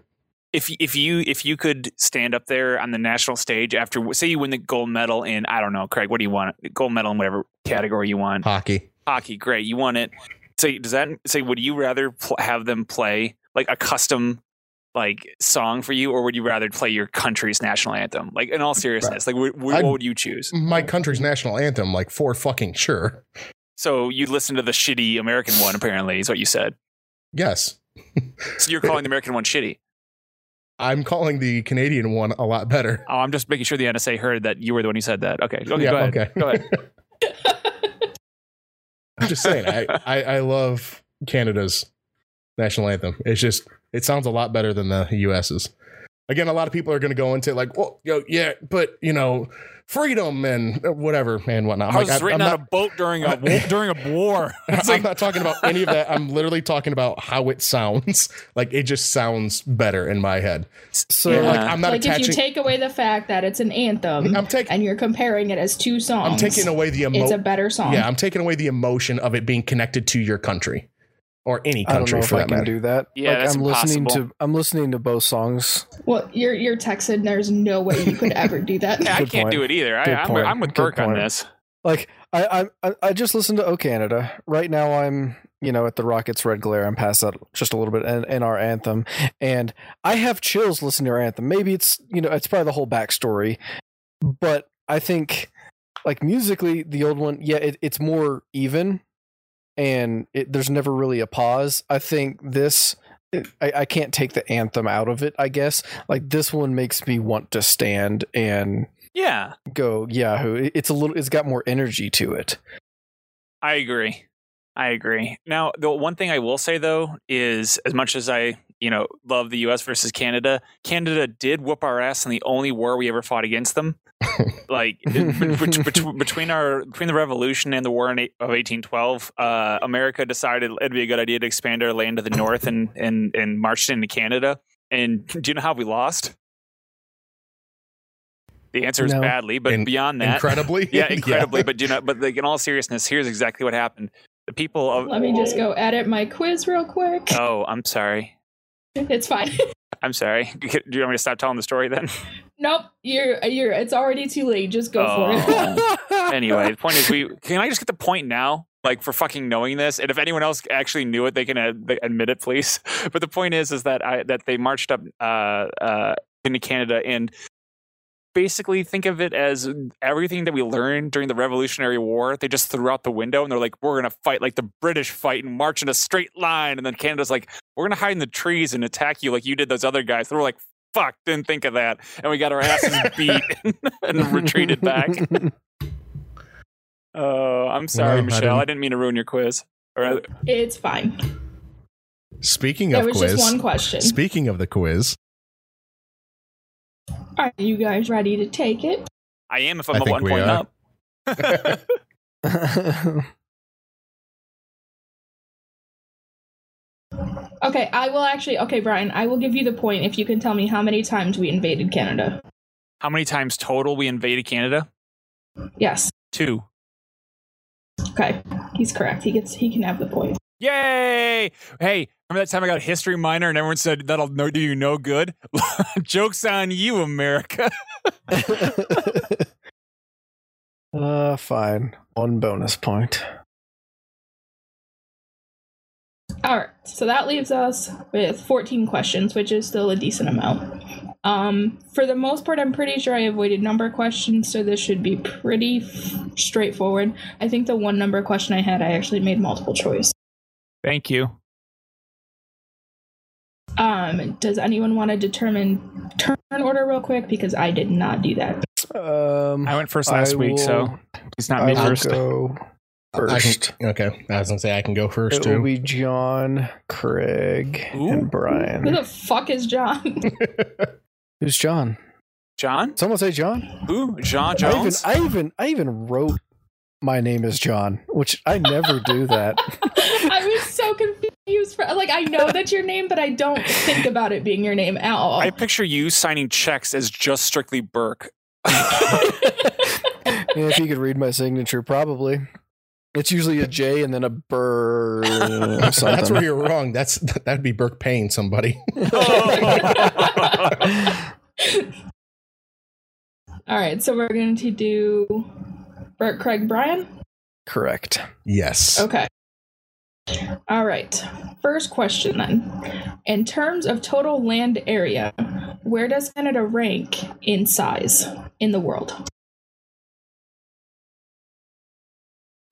if if you if you could stand up there on the national stage after say you win the gold medal in I don't know Craig what do you want gold medal in whatever category you want Hockey. hockey great you won it so does that say would you rather pl- have them play like a custom like song for you or would you rather play your country's national anthem like in all seriousness like wh- wh- I'd- what would you choose My country's national anthem, like for fucking sure. so you'd listen to the shitty American one apparently is what you said Yes. so you're calling the American one shitty I'm calling the Canadian one a lot better. oh I'm just making sure the NSA heard that you were the one who said that okay okay Yeah, go ahead okay. go ahead I'm just saying, I, I, I love Canada's national anthem. It's just, it sounds a lot better than the US's. Again, a lot of people are going to go into like, well, yo, yeah, but you know, freedom and uh, whatever and whatnot. I'm I was like, written I'm on not- a boat during a war, during a war. It's I'm like, not talking about any of that. I'm literally talking about how it sounds. Like it just sounds better in my head. So Yeah. Like I'm not like if you take away the fact that it's an anthem I'm taking. and you're comparing it as two songs, I'm taking away the it's a better song. Yeah, I'm taking away the emotion of it being connected to your country or any I don't country know if for I that can matter. do that. Yeah, like, that's I'm listening to I'm listening to both songs. Well, you're you're Texan. There's no way you could ever do that. Yeah, I can't point. do it either. I, Good I'm, point. I'm with Good Burke on this. Like I I I- I just listened to O Canada. Right now I'm you know at the Rockets Red Glare. I'm past that just a little bit and, and our anthem, and I have chills listening to our anthem. Maybe it's you know it's probably the whole backstory, but I think like musically the old one, yeah, it, it's more even, and it, there's never really a pause. I think this. I, I can't take the anthem out of it. I guess like this one makes me want to stand and Yeah, go Yahoo. It's a little. It's got more energy to it. I agree. I agree. Now, the one thing I will say though is, as much as I, you know, love the U.S. versus Canada, Canada did whoop our ass in the only war we ever fought against them. like between our between the Revolution and the War in of 1812, uh, America decided it'd be a good idea to expand our land to the north and and and marched into Canada. And do you know how we lost? The answer is No. badly, but In- beyond that, Incredibly, yeah, incredibly. But you know, but like in all seriousness, here's exactly what happened. The people of Let me just go edit my quiz real quick. oh, I'm sorry, It's fine. I'm sorry. Do you want me to stop telling the story then? nope, you're you're. It's already too late. Just go for it. Oh. anyway, the point is, we can I just get the point now? Like for fucking knowing this, and if anyone else actually knew it, they can ad- admit it, please. But the point is, is that I that they marched up uh, uh, into Canada and basically think of it as everything that we learned during the Revolutionary War. They just threw out the window, and they're like, "We're gonna fight like the British fight and march in a straight line." And then Canada's like, "We're gonna hide in the trees and attack you like you did those other guys." They were like, "Fuck, didn't think of that," and we got our asses beat and retreated back. Oh, I'm sorry, Well, I Michelle. didn't- I didn't mean to ruin your quiz. Or, uh, It's fine. Speaking There of was quiz, just one question. speaking of the quiz, Are you guys ready to take it? I am if I I'm a one point are. up. Okay, I will actually. Okay, Brian, I will give you the point if you can tell me how many times we invaded Canada. How many times total we invaded Canada? Yes. Two. Okay, he's correct. He gets. He can have the point. Yay! Hey, remember that time I got a history minor and everyone said that'll no, do you no good? Joke's on you, America. uh, fine. One bonus point. All right, so that leaves us with 14 questions, which is still a decent amount. Um, for the most part, I'm pretty sure I avoided number questions, so this should be pretty f- straightforward. I think the one number question I had, I actually made multiple choice. Thank you. Um, does anyone want to determine turn order real quick? Because I did not do that. Um, I went first last I week, so it's not I me will first. go I can, first. okay, I was gonna say I can go first It will be John, Craig, Ooh. and Who the fuck is John? Who's John? John? Someone say John. Who? John I even, Jones? I even, I even wrote my name is John, which I never do that. I was so confused. For, like, I know that's your name, but I don't think about it being your name at all. I picture you signing checks as just strictly Burke. Yeah, if you could read my signature, probably. It's usually a J and then a burr. That's where you're wrong. That's that'd be Burke paying somebody. all right, so we're going to do Bert Craig Brian? Correct. Yes. Okay. All right. First question then. In terms of total land area, where does Canada rank in size in the world?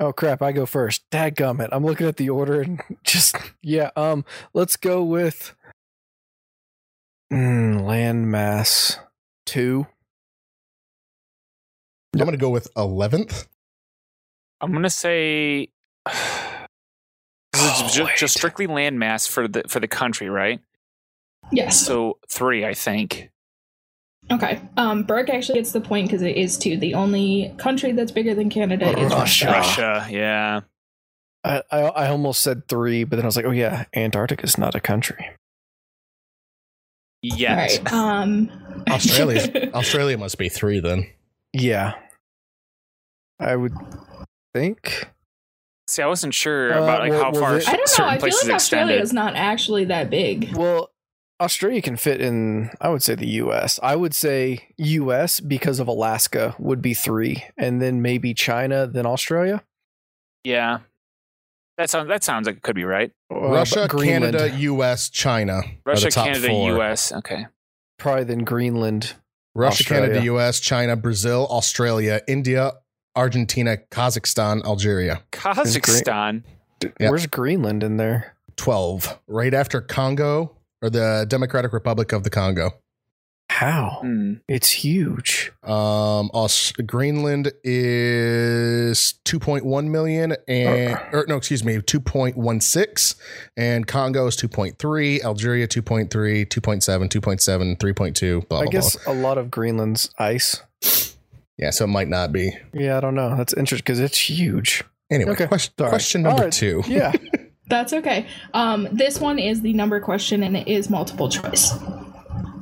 Oh crap, I go first. Dadgummit. I'm looking at the order and just yeah, um let's go with mm, landmass 2. I'm going to go with 11th. I'm going to say oh, just, just, strictly landmass for the for the country, right? Yes. So 3, I think. Okay. Um Burke actually gets the point cuz it is 2. The only country that's bigger than Canada Russia. is Russia. Russia, yeah. I, I, I almost said 3, but then I was like, "Oh yeah, Antarctica is not a country." Yes. Right. Um Australia Australia must be 3 then. Yeah. I would think. See, I wasn't sure Uh, about like well- how well, far the- I don't know. I feel places like Australia extended. is not actually that big. Well, Australia can fit in. I would say the U.S. I would say U.S. because of Alaska would be three, and then maybe China, then Australia. Yeah. That sounds that sounds like it could be right. Uh, Russia, but Canada, U.S., China. Russia, Canada, four. US. Okay. probably then Greenland. Russia, Australia. Canada, U.S., China, Brazil, Australia, India, Argentina, Kazakhstan, Algeria. Kazakhstan. Yep. Where's Greenland in there? Twelve, right after Congo or the Democratic Republic of the Congo. How? Hmm. It's huge. Um, Aus- Greenland is 2.1 million and Uh. or no, excuse me, 2.16 and Congo is 2.3, Algeria 2.3, 2.7, 2.7, 3.2, blah blah I guess a lot of Greenland's ice. Blah. Yeah, so it might not be. Yeah, I don't know. That's interesting because it's huge. Anyway, Okay, question, question number All right. 2. Yeah. That's okay. Um, this one is the number question and it is multiple choice.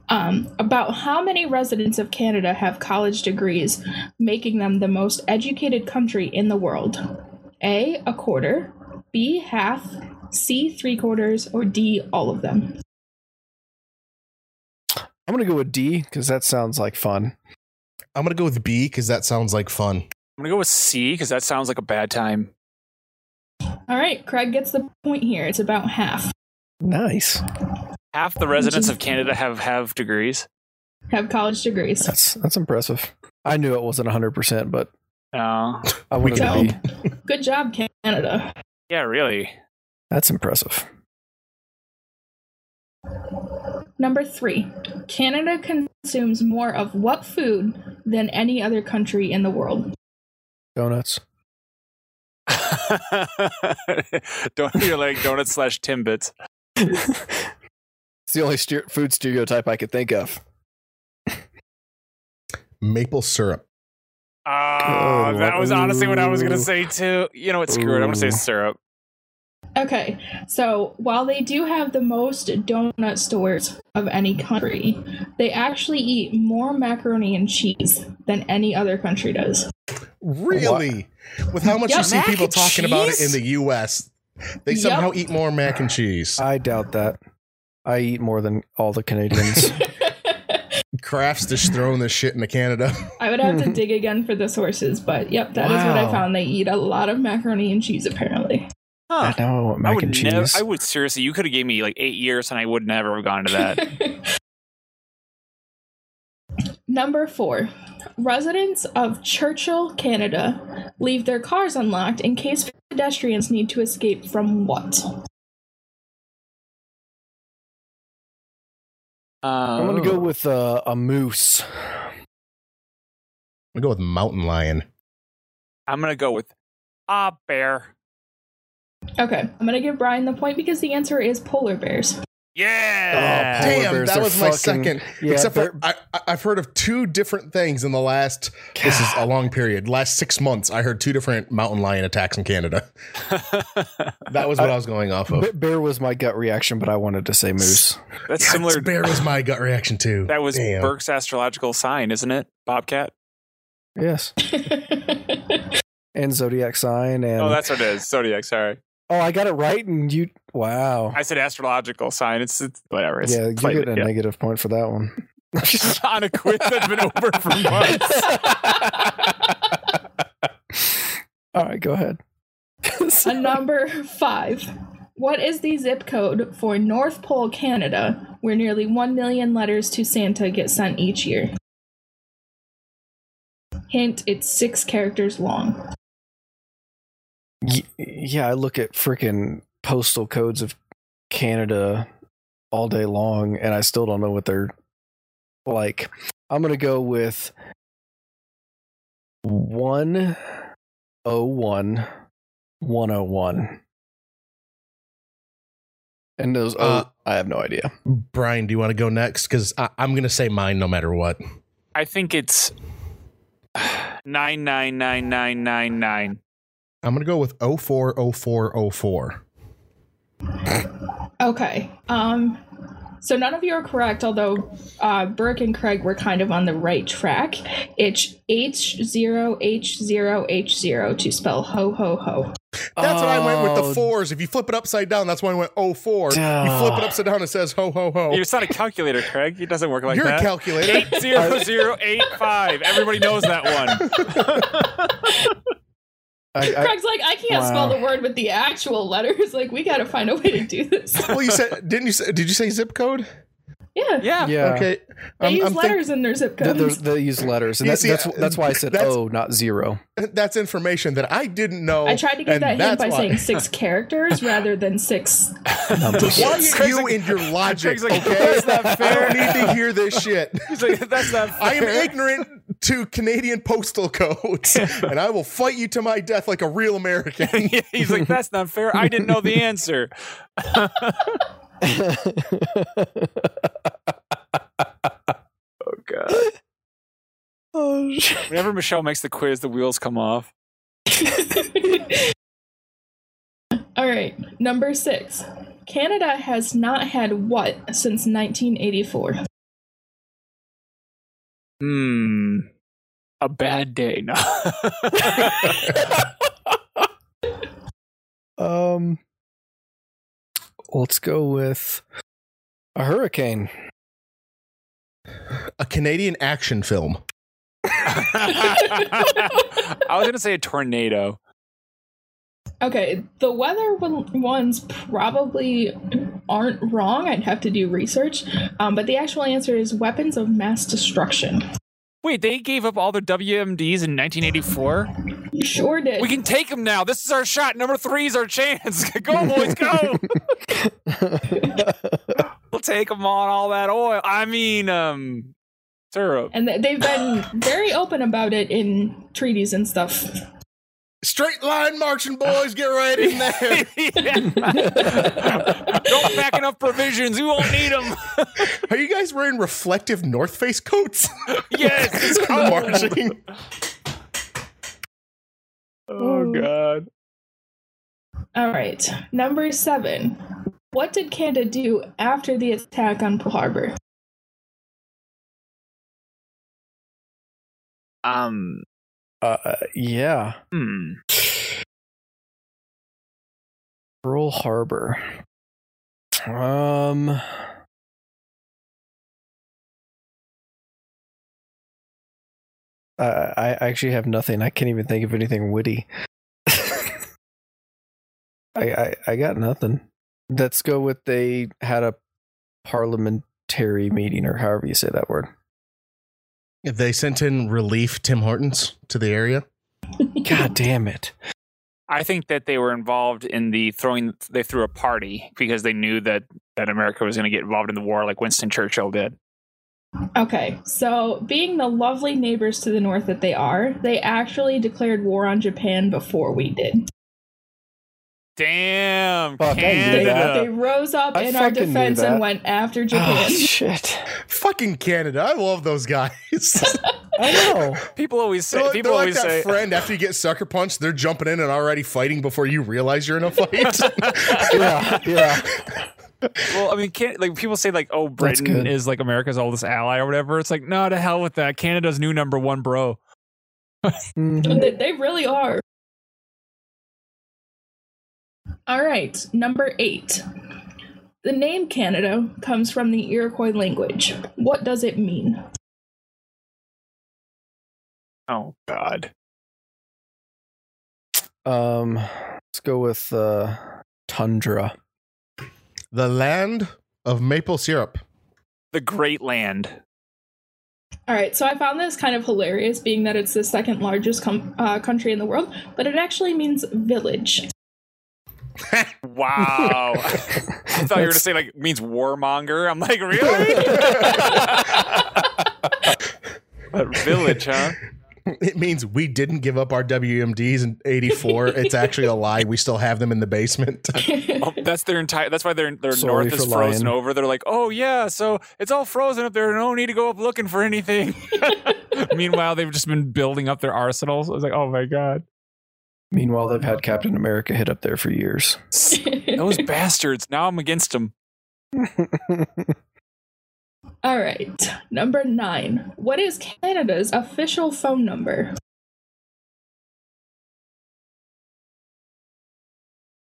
Um, about how many residents of Canada have college degrees, making them the most educated country in the world? A, a quarter, B, half, C, three quarters, or D, all of them? I'm gonna go with D because that sounds like fun. I'm going to go with B cuz that sounds like fun. I'm gonna go with C because that sounds like a bad time. All right, Craig gets the point here. It's about half Nice. Half the residents of Canada have have degrees. have college degrees. That's that's impressive. I knew it wasn't 100, percent but No. I We wanted can to be. Good job, Canada. Yeah, really. That's impressive. Number three, Canada consumes more of what food than any other country in the world? Donuts. Don't you're like donut slash timbits. It's the only ster- food stereotype I could think of. Maple syrup. Oh, Good that was honestly what I was gonna say too. You know what? Screw it. I'm gonna say syrup. Okay, so while they do have the most donut stores of any country, they actually eat more macaroni and cheese than any other country does. Really? With how much Yep. you see Mac people and talking about it in the US, they Yep. somehow eat more mac and cheese. I doubt that. I eat more than all the Canadians. Kraft's just throwing this shit into Canada. I would have to dig again for the sources, but yep, that is what I found. They eat a lot of macaroni and cheese, apparently. Huh. I know I would and cheese. never. I would seriously. You could have gave me like eight years, and I would never have gone to that. Number four, residents of Churchill, Canada, leave their cars unlocked in case pedestrians need to escape from what? I'm gonna go with uh, a moose. I'm gonna go with mountain lion. I'm gonna go with a bear. Okay, I'm gonna give Brian the point because the answer is polar bears. Yeah. Oh, polar Damn, that are was my fucking- second. Yeah, Except for I, I- I've heard of two different things in the last. This is a long period. Last six months, I heard two different mountain lion attacks in Canada. That was what I, was going off of. Ba- Bear was my gut reaction, but I wanted to say moose. That's Yeah, similar. Bear was my gut reaction too. That was Damn. Burke's astrological sign, isn't it? Bobcat. Yes, and zodiac sign, and Oh, that's what it is. Zodiac. Sorry, oh, I got it right, and you wow. I said astrological sign. It's, it's whatever. It's yeah, you play get a yeah. negative point for that one. on a quiz that's been over for months. All right, go ahead. A number five. What is the zip code for North Pole, Canada, where nearly 1 million letters to Santa get sent each year? Hint, it's six characters long. Y- yeah, I look at freaking postal codes of Canada all day long, and I still don't know what they're like. I'm gonna go with one oh one one oh one. And those oh, Uh, I have no idea. Brian, do you want to go next? Because I'm going to say mine no matter what. I think it's nine nine nine nine nine nine. I'm going to go with 040404. Okay. Um so none of you are correct, although uh, Burke and Craig were kind of on the right track. It's H0H0H0 to spell ho ho ho. That's what I went with Oh, the fours. If you flip it upside down, that's why I went 04. You flip it upside down, it says ho ho ho. It's not a calculator, Craig. It doesn't work like that. You're a calculator. Eight zero zero eight five. Everybody knows that one. I, I, Craig's like, I can't spell the word with the actual letters. Like, we got to find a way to do this. well, you said, didn't you say, did you say zip code? Yeah. Yeah. yeah. Okay. They I'm- use I'm think- letters in their zip Th- codes. there's- they use letters, and that, see, that's that's why I said that's- oh, not zero. that's information that I didn't know. I tried to get that hint by why- saying six characters rather than six. Numbers. Quiet Craig's you like- and your logic, Craig's like, okay? "That's not I fair." don't need to hear this shit. He's like, that's not fair. I am ignorant to Canadian postal codes, and I will fight you to my death like a real American. He's like, that's not fair. I didn't know the answer. Oh god. oh, shit. Whenever Michelle makes the quiz, the wheels come off. All right, number six. Canada has not had what since 1984? Hmm. A bad day. No. um, let's go with a hurricane. a Canadian action film. I was gonna say a tornado. Okay, the weather one- ones probably aren't wrong. I'd have to do research. Um, but the actual answer is weapons of mass destruction. Wait, they gave up all their WMDs in 1984. You sure did. We can take them now. This is our shot. Number three is our chance. go, boys, go. we'll take them on all that oil. I mean, um, syrup. and they've been very open about it in treaties and stuff. Straight line marching, boys, get right in there. Don't pack enough provisions. We won't need them. Are you guys wearing reflective North Face coats? yes, it's cold. marching. Oh God. All right, number seven. What did Canada do after the attack on Pearl Harbor? Um. uh, yeah, Hmm. Pearl Harbor. Um, I I actually have nothing. I can't even think of anything witty. I, I I got nothing. Let's go with they had a parliamentary meeting or however you say that word. They sent in relief Tim Hortons to the area. God damn it. I think that they were involved in the throwing. They threw a party because they knew that that America was going to get involved in the war like Winston Churchill did. Okay, so being the lovely neighbors to the north that they are, they actually declared war on Japan before we did. Damn, Fuck, I knew They, that. they rose up I in our fucking knew defense and went after Oh, Japan. shit. Fucking Canada. I love those guys. I know. People always say. they're, people they're like always that say. friend after you get sucker punched, they're jumping in and already fighting before you realize you're in a fight. Yeah, yeah. Well, I mean, can like people say like, oh, That's Britain is like America's oldest ally or whatever. It's like, no, to hell with that. Canada's new number one, bro. Mhm. they, they really are. All right, number eight. The name Canada comes from the Iroquois language. What does it mean? Oh God. Um, let's go with uh, tundra. The land of maple syrup. The Great Land. All right, so I found this kind of hilarious, being that it's the second largest com- uh, country in the world, but it actually means village. Wow. I thought you were going to say like means warmonger. I'm like, really? but village, huh? It means we didn't give up our WMDs in 84. it's actually a lie. We still have them in the basement. Oh, that's their entire. That's why their their Sorry north is frozen lying. over. They're like, oh yeah, so it's all frozen up there. No need to go up looking for anything. Meanwhile, they've just been building up their arsenals. I was like, oh my god, Meanwhile, they've had Captain America hit up there for years. those bastards. Now I'm against them. All right, number nine. What is Canada's official phone number?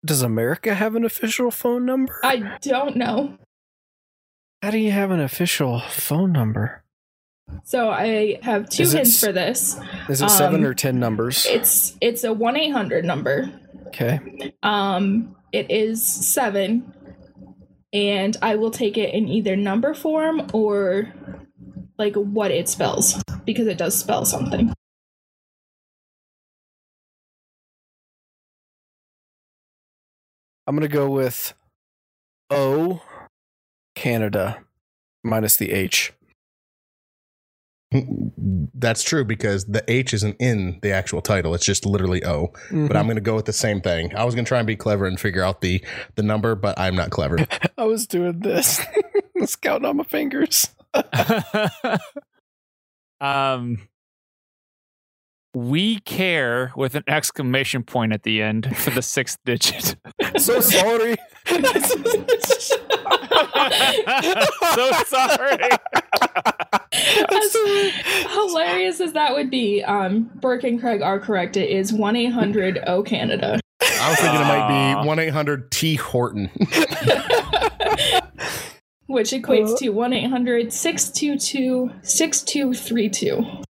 Does America have an official phone number? I don't know. How do you have an official phone number? So I have two it hints for this. Is it seven Um, or ten numbers? It's it's a one eight hundred number. Okay. Um, it is seven, and I will take it in either number form or like what it spells because it does spell something. I'm gonna go with O Canada minus the H. That's true because the H isn't in the actual title. It's just literally O. But I'm going to go with the same thing. I was going to try and be clever and figure out the the number, but I'm not clever. I was doing this, It's counting on my fingers. um, we care with an exclamation point at the end for the sixth digit. So sorry. so sorry. As hilarious as that would be, um, Burke and Craig are correct. It is one eight hundred O Canada. I was thinking it might be 1 800 T Horton. which equates to 1 800 622 6232.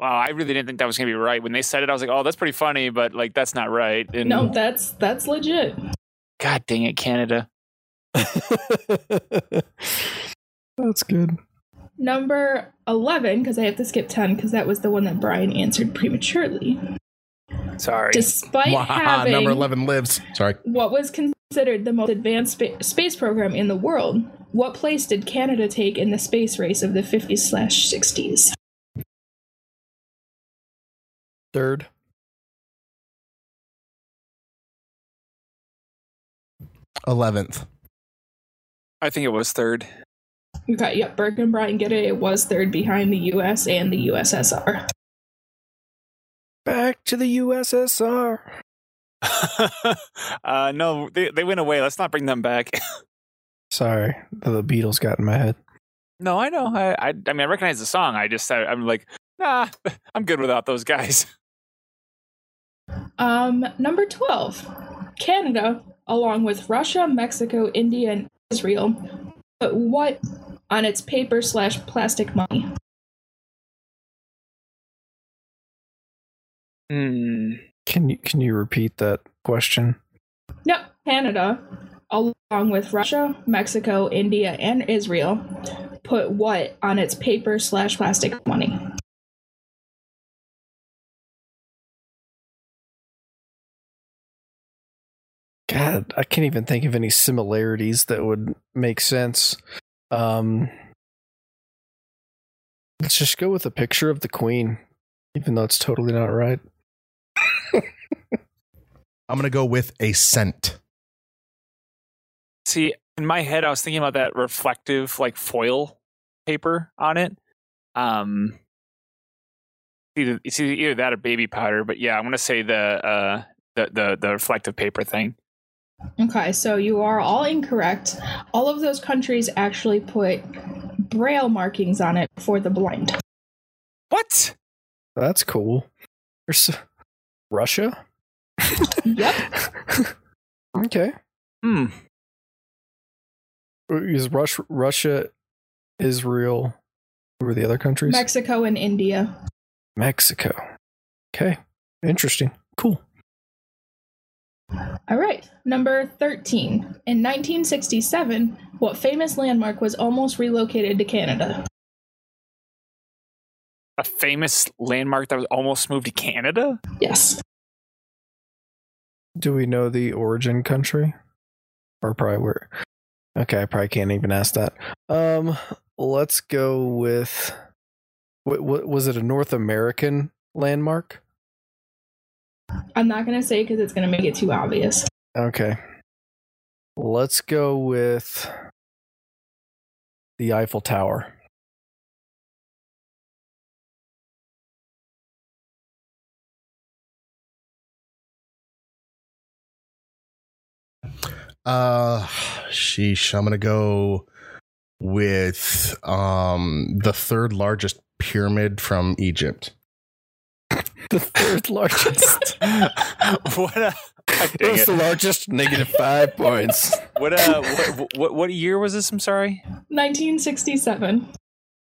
Wow, I really didn't think that was gonna be right. When they said it, I was like, oh, that's pretty funny, but like that's not right. And No, that's that's legit. God dang it, Canada. That's good. Number 11, because I have to skip 10 because that was the one that Brian answered prematurely. Sorry. Despite Wow, having number 11 lives. Sorry. what was considered the most advanced spa- space program in the world, what place did Canada take in the space race of the 50s slash 60s? Third. Eleventh. I think it was third. Okay, yep, Burke and Brian get it. It was third behind the US and the USSR. Back to the USSR. uh, no, they they went away. Let's not bring them back. Sorry, the Beatles got in my head. no, I know. I, I I mean, I recognize the song. I just I, I'm like, nah, I'm good without those guys. Um, number 12. Canada, along with Russia, Mexico, India, and Israel, put what on its paper slash plastic money? Hmm. Can you can you repeat that question? Yep, Canada, along with Russia, Mexico, India, and Israel, put what on its paper slash plastic money? God God, I can't even think of any similarities that would make sense. Um, let's just go with a picture of the queen, even though it's totally not right. I'm gonna go with a scent. See, in my head, I was thinking about that reflective, like foil paper on it. Um, either it's either, either that or baby powder. But yeah, I'm gonna say the uh the the the reflective paper thing. Okay, so you are all incorrect. All of those countries actually put braille markings on it for the blind. What? That's cool. There's Russia. Yep. okay. Hmm. Is Rush, Russia, Israel? Who were the other countries? Mexico and India. Mexico. Okay. Interesting. Cool. All right, number 13. In 1967, what famous landmark was almost relocated to Canada? A famous landmark that was almost moved to Canada. Yes. Do we know the origin country? Or probably where? Okay, I probably can't even ask that. Um, let's go with. What, what was it? A North American landmark? I'm not going to say because it's going to make it too obvious. Okay. Let's go with the Eiffel Tower. Uh, sheesh. I'm gonna go with um the third largest pyramid from Egypt. The third largest. what a dang What's it. the largest? Negative five points. what uh what, what what year was this? I'm sorry. 1967.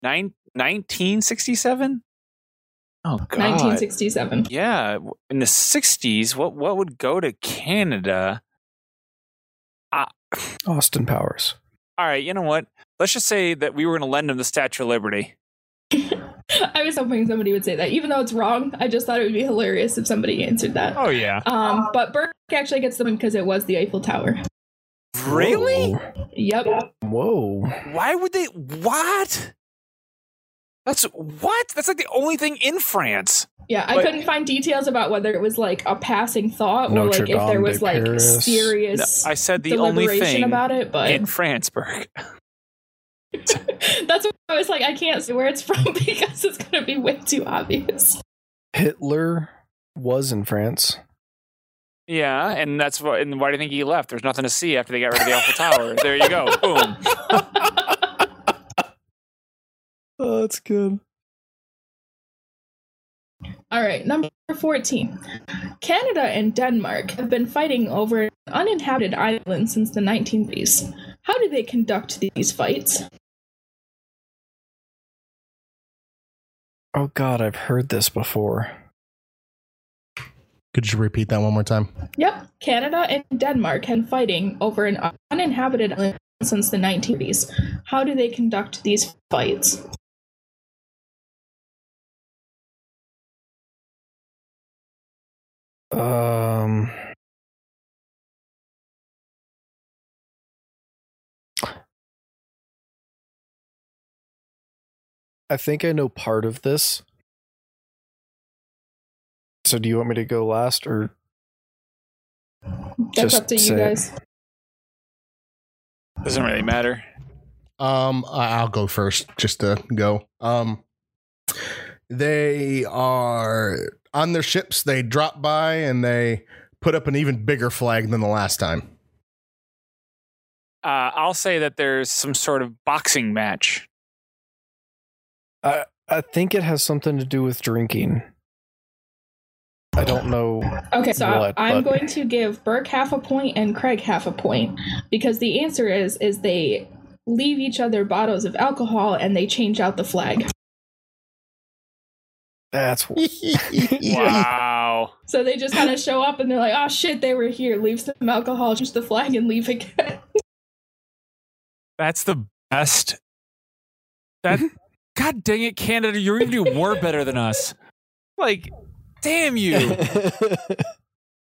Nine, 1967? Oh god. 1967. Yeah, in the 60s, what what would go to Canada? Austin Powers. All right, you know what? Let's just say that we were going to lend him the Statue of Liberty. I was hoping somebody would say that. Even though it's wrong, I just thought it would be hilarious if somebody answered that. Oh yeah. Um, but Burke actually gets the win because it was the Eiffel Tower. Really? Yep. Whoa. Why would they what? That's what? That's like the only thing in France. Yeah, I But- couldn't find details about whether it was like a passing thought or Notre like if there was de like Paris. No, serious I said the only deliberation thing about it, but in France, Burke. that's what I was like. I can't see where it's from because it's gonna be way too obvious. Hitler was in France. Yeah, and that's what. And why do you think he left? There's nothing to see after they got rid of the Eiffel Tower. There you go. Boom. Oh, that's good. All right, number 14. Canada and Denmark have been fighting over an uninhabited island since the 1930s. How do they conduct these fights? Oh God, I've heard this before. Could you repeat that one more time? Yep, Canada and Denmark have been fighting over an uninhabited island since the 1930s. How do they conduct these fights? Um. I think I know part of this. So, do you want me to go last, or That's Just up to you say it. Doesn't really matter. Um, I- I'll go first, just to go. Um, they are on their ships. They drop by and they put up an even bigger flag than the last time. Uh, I'll say that there's some sort of boxing match. I I think it has something to do with drinking. I don't know. Okay, so What, I'm but- going to give Burke half a point and Craig half a point because the answer is is they leave each other bottles of alcohol and they change out the flag. That's Wow. So they just kind of show up and they're like, "Oh shit, they were here." Leave some alcohol, change the flag, and leave again. That's the best. That God dang it, Canada, you're even doing more better than us. Like, damn you.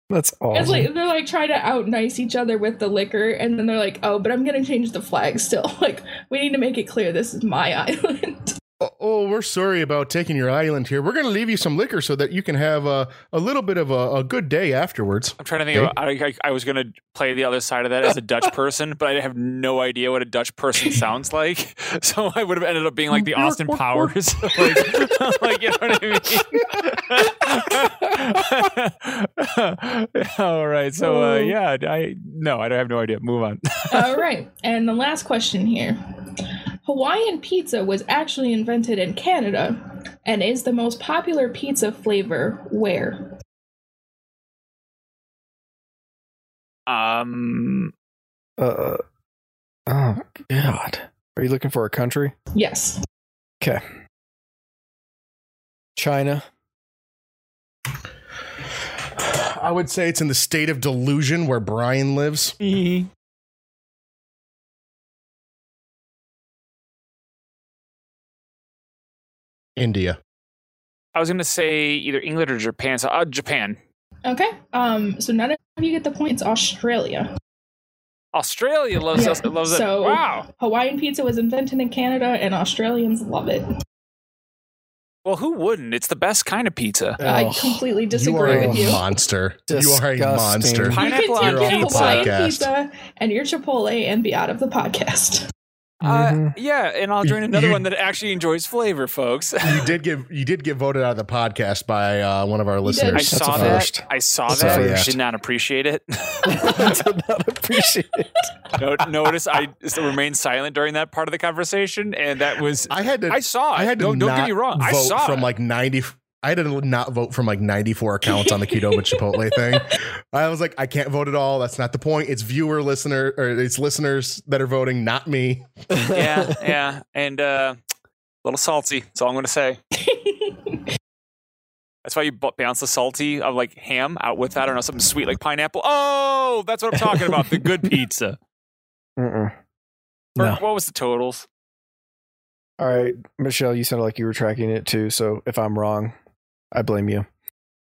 That's awesome. It's like they're like trying to out nice each other with the liquor, and then they're like, "Oh, but I'm gonna change the flag still. Like, we need to make it clear this is my island." Oh, oh, we're sorry about taking your island here. We're going to leave you some liquor so that you can have a, a little bit of a, a good day afterwards. I'm trying to think. Okay. Of, I, I, I was going to play the other side of that as a Dutch person, but I have no idea what a Dutch person sounds like. So I would have ended up being like the Austin Powers, like, like you know what I mean. All right. So uh, yeah, I no, I don't have no idea. Move on. All right, and the last question here: Hawaiian pizza was actually invented in Canada, and is the most popular pizza flavor where? Um, uh, oh God. Are you looking for a country? Yes. Okay. China. I would say it's in the state of delusion where Brian lives. India. I was going to say either England or Japan. So uh, Japan, Okay. Um. So none of you get the points. Australia. Australia loves Yeah, us. Loves so- it. Wow. Hawaiian pizza was invented in Canada, and Australians love it. Well, who wouldn't? It's the best kind of pizza. I Oh, completely You disagree are a with you. monster. You are a Disgusting. monster. You Pineapple can on take your pizza. Hawaiian pizza and your Chipotle and be out of the podcast. Uh, Mhm. yeah, and I'll join another You- one that actually enjoys flavor, folks. You did give you did get voted out of the podcast by uh, one of our I listeners. That's saw that. first. I saw That's that. first. Did not appreciate it. Did not appreciate it. No- Notice I still remained silent during that part of the conversation, and that was I had to I saw it. I had to don't, don't get me wrong. I saw from it. like 90 I had to not vote from like 94 accounts on the Qdoba Chipotle thing. I was like, I can't vote at all. That's not the point. It's viewer listener or it's listeners that are voting, not me. yeah, yeah, and uh, a little salty. That's all I'm going to say. That's why you bu- bounce the salty of like ham out with that, or no, something sweet like pineapple. Oh, that's what I'm talking about. The good pizza. Mm-mm. No. What was the totals? All right, Michelle, you sounded like you were tracking it too. So if I'm wrong, I blame you.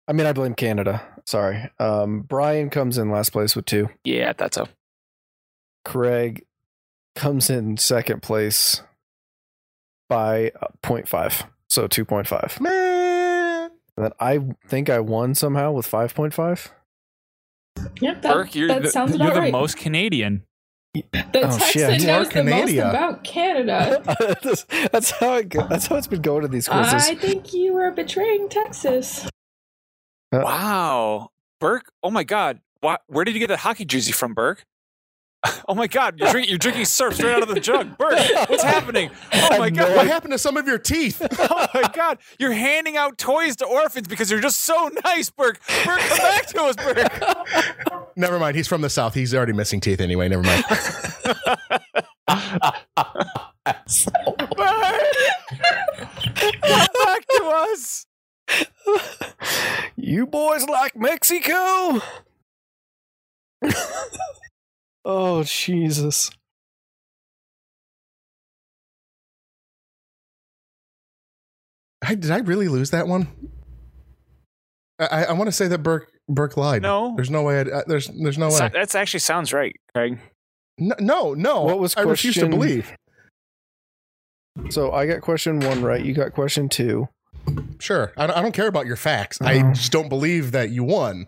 I mean, I blame Canada. Sorry. Um, Brian comes in last place with two. Yeah, that's a Craig comes in second place by uh, 0.5. So 2.5. Man. And then I think I won somehow with 5.5. Yep, that, Burke. You're that the, sounds You're the right. most Canadian. The Oh, Texan you are knows the most about Canada. that's, that's how it go, that's how it's been going to these quizzes. I think you were betraying Texas. Uh, wow, Burke. Oh my God, Why, where did you get that hockey jersey from, Burke? Oh my God, you're drinking, you're drinking syrup straight out of the jug, Burke. What's happening? Oh my God, What happened to some of your teeth? Oh my God! You're handing out toys to orphans because you're just so nice, Burke. Burke, come back to us, Burke. Never mind. He's from the South. He's already missing teeth anyway. Never mind. Come back to us. you boys like Mexico? Oh, Jesus. I, did I really lose that one? I, I want to say that Burke Burke lied. No. there's no way. I'd, uh, there's there's no way. So- That's actually sounds right, Craig. No, no, no. What was I refuse to believe. So I got question one right. You got question two. Sure, I don't, I don't care about your facts. I Uh-huh. just don't believe that you won.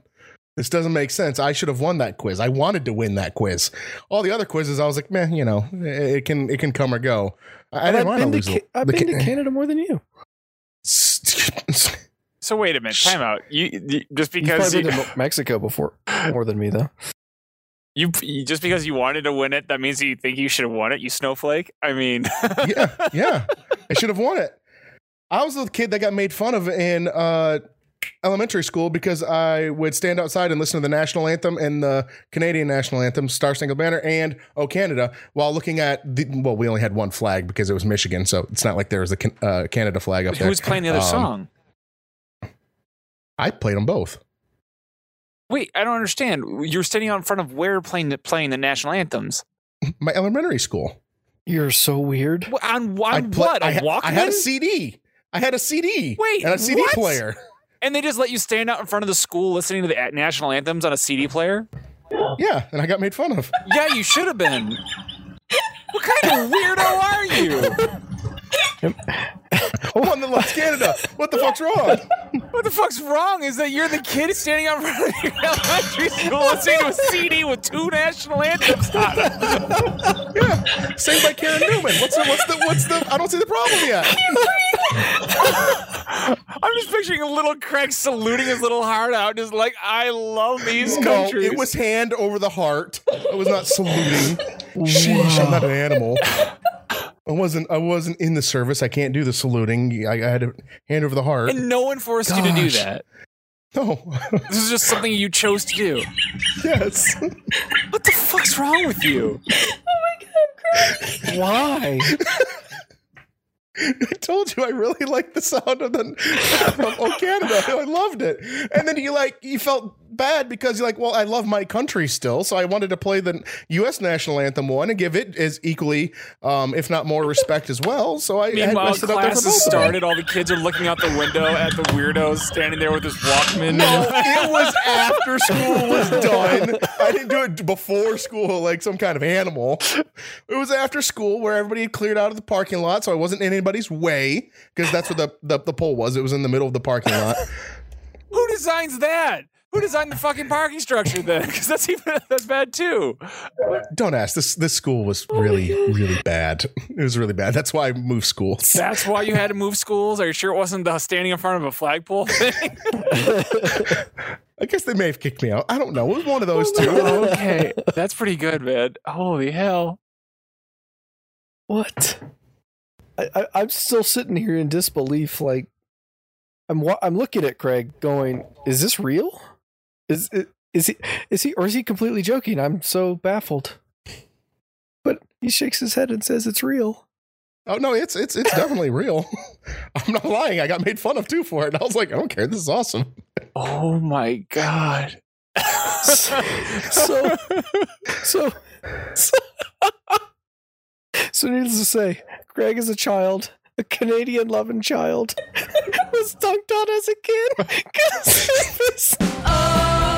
This doesn't make sense. I should have won that quiz. I wanted to win that quiz. All the other quizzes, I was like, man, you know, it, it can it can come or go. I, I didn't I've want to been, lose. to, the- Ca- I've been ca- to Canada more than you. So wait a minute, time out. You, you just You've because you, been to Mexico before more than me, though. you, you just because you wanted to win it, that means you think you should have won it. You snowflake. I mean, yeah, yeah. I should have won it. I was the kid that got made fun of in uh, elementary school because I would stand outside and listen to the national anthem and the Canadian national anthem, Star Spangled Banner, and "Oh Canada," while looking at the. Well, we only had one flag because it was Michigan, so it's not like there was a Can- uh, Canada flag up there. who was playing the other Um, song? I played them both. Wait, I don't understand. You're standing out in front of where playing the, playing the national anthems My elementary school. You're so weird. Wh- on, on I pla- what? A I, ha- Walkman? I had a CD. I had a CD. Wait, and a CD what? player. And they just let you stand out in front of the school listening to the national anthems on a CD player? Yeah, and I got made fun of. Yeah, you should have been. What kind of weirdo are you? I won the Lost Canada. What the fuck's wrong? What the fuck's wrong is that you're the kid standing out in front of your elementary school listening to a CD with two national anthems on it. Yeah, sang by Karen Newman. What's the what's the what's the? I don't see the problem yet. I'm just picturing a little Craig saluting his little heart out, just like, I love these No, countries. it was hand over the heart. I was not saluting. Sheesh, I'm not an animal. I wasn't. I wasn't in the service. I can't do the saluting. I, I had to hand over the heart. and no one forced you to do that. no. This is just something you chose to do. yes. What the fuck's wrong with you? Oh my god, Why? I told you I really liked the sound of the of Oh Canada. I loved it. And then you like you felt bad because you're like, well, I love my country still, so I wanted to play the U.S. national anthem one and give it as equally, um, if not more, respect as well. So I, Meanwhile, there class has started. All the kids are looking out the window at the weirdos standing there with his Walkman. No, it was after school was done. I didn't do it before school like some kind of animal. It was after school where everybody had cleared out of the parking lot, so I wasn't in anybody's way because that's where the, the the pole was. It was in the middle of the parking lot. Who designs that? Who designed the fucking parking structure then? Because that's even that's bad too. Don't ask. This this school was really really bad. It was really bad. That's why I moved schools. That's why you had to move schools. Are you sure it wasn't the standing in front of a flagpole thing? I guess they may have kicked me out. I don't know. It was one of those two. okay, that's pretty good, man. Holy hell! What? I, I, I'm still sitting here in disbelief. Like, I'm wa- I'm looking at Craig, going, "Is this real? Is it? Is he? Is he? Or is he completely joking?" I'm so baffled. But he shakes his head and says, "It's real." Oh no, it's it's it's definitely real. I'm not lying. I got made fun of too for it. And I was like, I don't care. This is awesome. Oh my god! So, so, so, so needless to say, Greg is a child, a Canadian loving child, was dunked on as a kid. 'Cause Oh,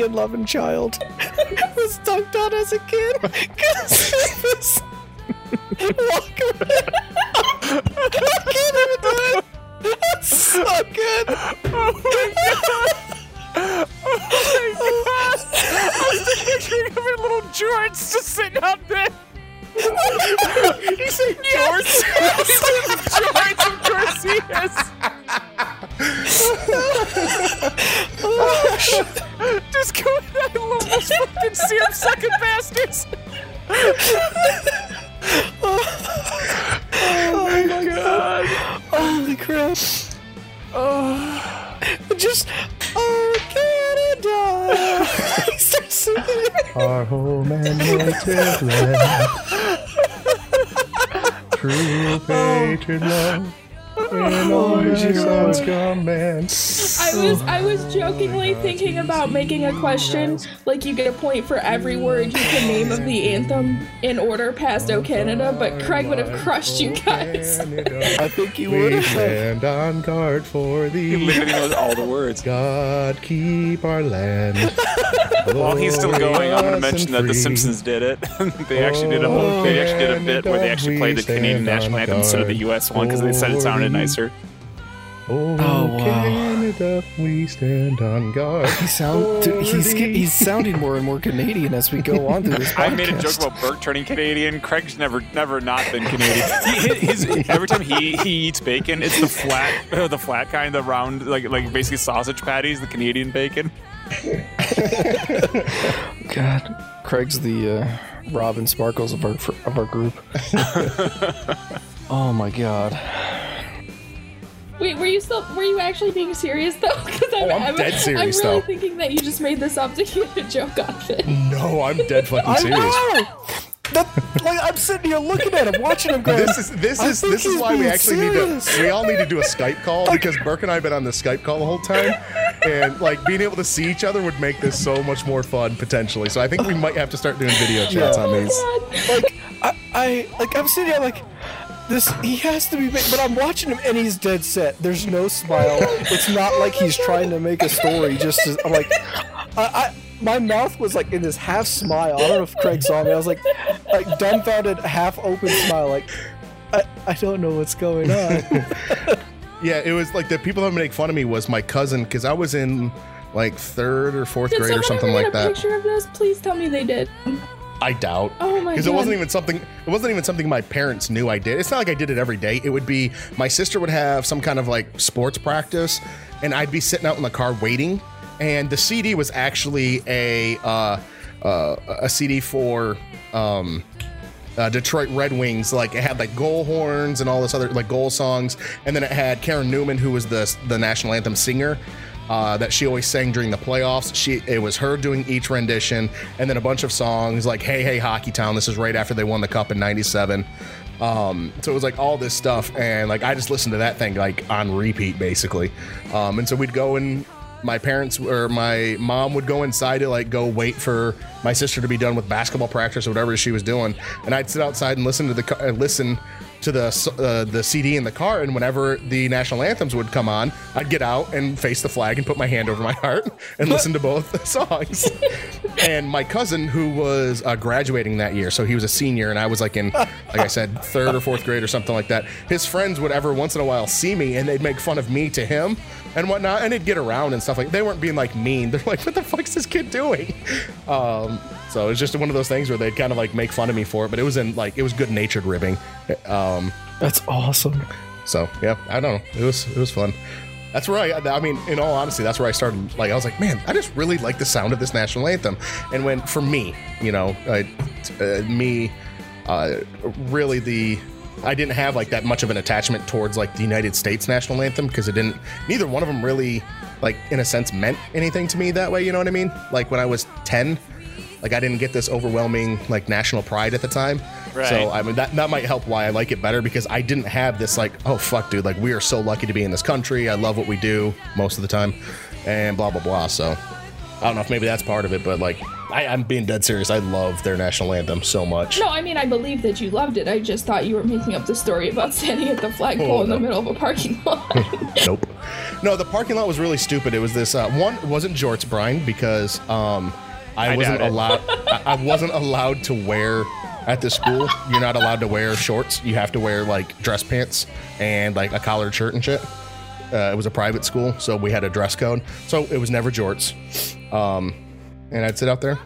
Canadian loving child was dunked on as a kid because. I can't even do it. That's so good. Oh my god! Oh my god! I picturing him little jorts just sitting out there. you say jorts? He said jorts, of he is. just go with that little most fucking serum sucking bastards. Oh my oh god. Holy crap. Oh. Just, oh, Canada. he starts singing it. Our home and native land. True oh. patriot love When oh, all the suns come and I was I was jokingly thinking about making a question like you get a point for every word you can name of the anthem in order past O Canada, but Craig would have crushed you guys. I think you would have. stand on guard for He literally knows all the words. God keep our land. While he's still going, I'm going to mention that The. Simpsons did it. they actually did a whole. They actually did a bit where they actually played the Canadian national anthem instead of the U.S. one because they said it sounded nicer. Oh, Oh, wow. Canada, we stand on guard. He sound, dude, he's he's sounding more and more Canadian as we go on through this podcast. I made a joke about Burke turning Canadian. Craig's never, never not been Canadian. He- his, every time he, he eats bacon, it's the flat, uh, the flat kind, the round, like like basically sausage patties, the Canadian bacon. God, Craig's the uh, Robin Sparkles of our of our group. oh my God. Wait, were you still were you actually being serious though? Because I'm, Oh, I'm dead serious, I'm really though. thinking that you just made this up to get a joke out of it. No, I'm dead fucking I serious. know. That, like, I'm sitting here looking at him, watching him go. This is this is this is why we actually serious. need to. We all need to do a Skype call because Burke and I have been on the Skype call the whole time, and like being able to see each other would make this so much more fun potentially. So I think we might have to start doing video chats Yeah. on these. Oh God. like I, I like I'm sitting here like this he has to be but I'm watching him and he's dead set. There's no smile. It's not like he's trying to make a story. Just to, I'm like, I, I my mouth was like in this half smile. I don't know if Craig saw me. I was like, like dumbfounded, half open smile. Like, I, I don't know what's going on. Yeah, it was like the people that make fun of me was my cousin because I was in like third or fourth Did grade or someone something ever like get a that. picture of this? Please tell me they did. I doubt. Oh my Because it God. wasn't even something. It wasn't even something my parents knew I did. It's not like I did it every day. It would be my sister would have some kind of like sports practice, and I'd be sitting out in the car waiting. And the CD was actually a uh, uh, a CD for um, uh, Detroit Red Wings. Like it had like goal horns and all this other like goal songs, and then it had Karen Newman, who was the the national anthem singer. Uh, that she always sang during the playoffs. She it was her doing each rendition, and then a bunch of songs like "Hey Hey Hockey Town." This is right after they won the cup in '97. Um, so it was like all this stuff, and like I just listened to that thing like on repeat basically. Um, and so we'd go and my parents or my mom would go inside to like go wait for my sister to be done with basketball practice or whatever she was doing, and I'd sit outside and listen to the uh, listen to the uh, the CD in the car. And whenever the national anthems would come on, I'd get out and face the flag and put my hand over my heart and listen to both songs. and my cousin, who was uh, graduating that year, so he was a senior, and I was like in, like I said, third or fourth grade or something like that. His friends would ever once in a while see me, and they'd make fun of me to him and whatnot, and it'd get around and stuff like. They weren't being like mean. They're like, "What the fuck's this kid doing?" Um, so it was just one of those things where they'd kind of like make fun of me for it, but it was in like it was good natured ribbing. Um, That's awesome. so yeah, I don't know. It was it was fun. That's where I. I mean, in all honesty, that's where I started. Like, I was like, man, I just really like the sound of this national anthem. And when for me, you know, I, uh, me, uh, really the. I didn't have like that much of an attachment towards like the United States national anthem because it didn't. Neither one of them really, like in a sense, meant anything to me that way. You know what I mean? Like when I was ten, like I didn't get this overwhelming like national pride at the time. Right. So I mean that that might help why I like it better because I didn't have this like oh fuck dude like we are so lucky to be in this country. I love what we do most of the time, and blah blah blah. So I don't know if maybe that's part of it, but like I, I'm being dead serious. I love their national anthem so much. No, I mean I believe that you loved it. I just thought you were making up the story about standing at the flagpole Oh, in the middle of a parking lot. nope. No, the parking lot was really stupid. It was this uh, one it wasn't jorts, Brian, because um, I, I wasn't allowed. I, I wasn't allowed to wear at the school. You're not allowed to wear shorts. You have to wear like dress pants and like a collared shirt and shit. Uh, it was a private school, so we had a dress code. So it was never jorts. Um, and I'd sit out there,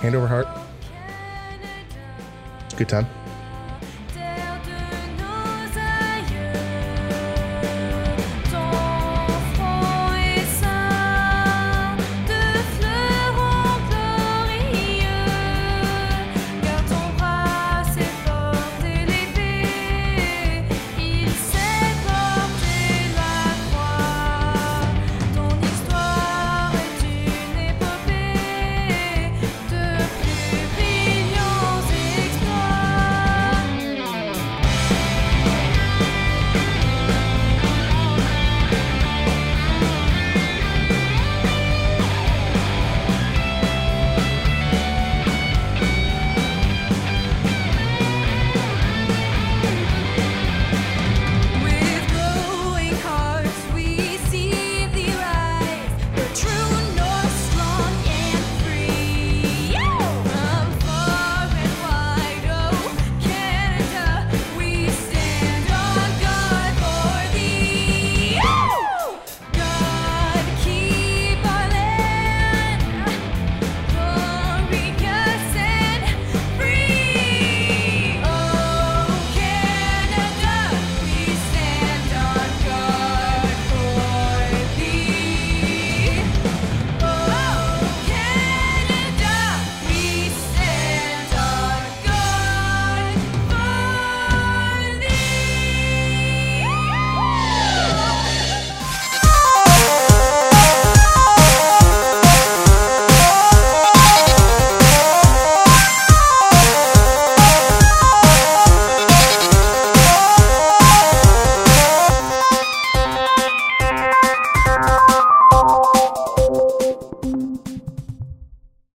hand over heart. Good time.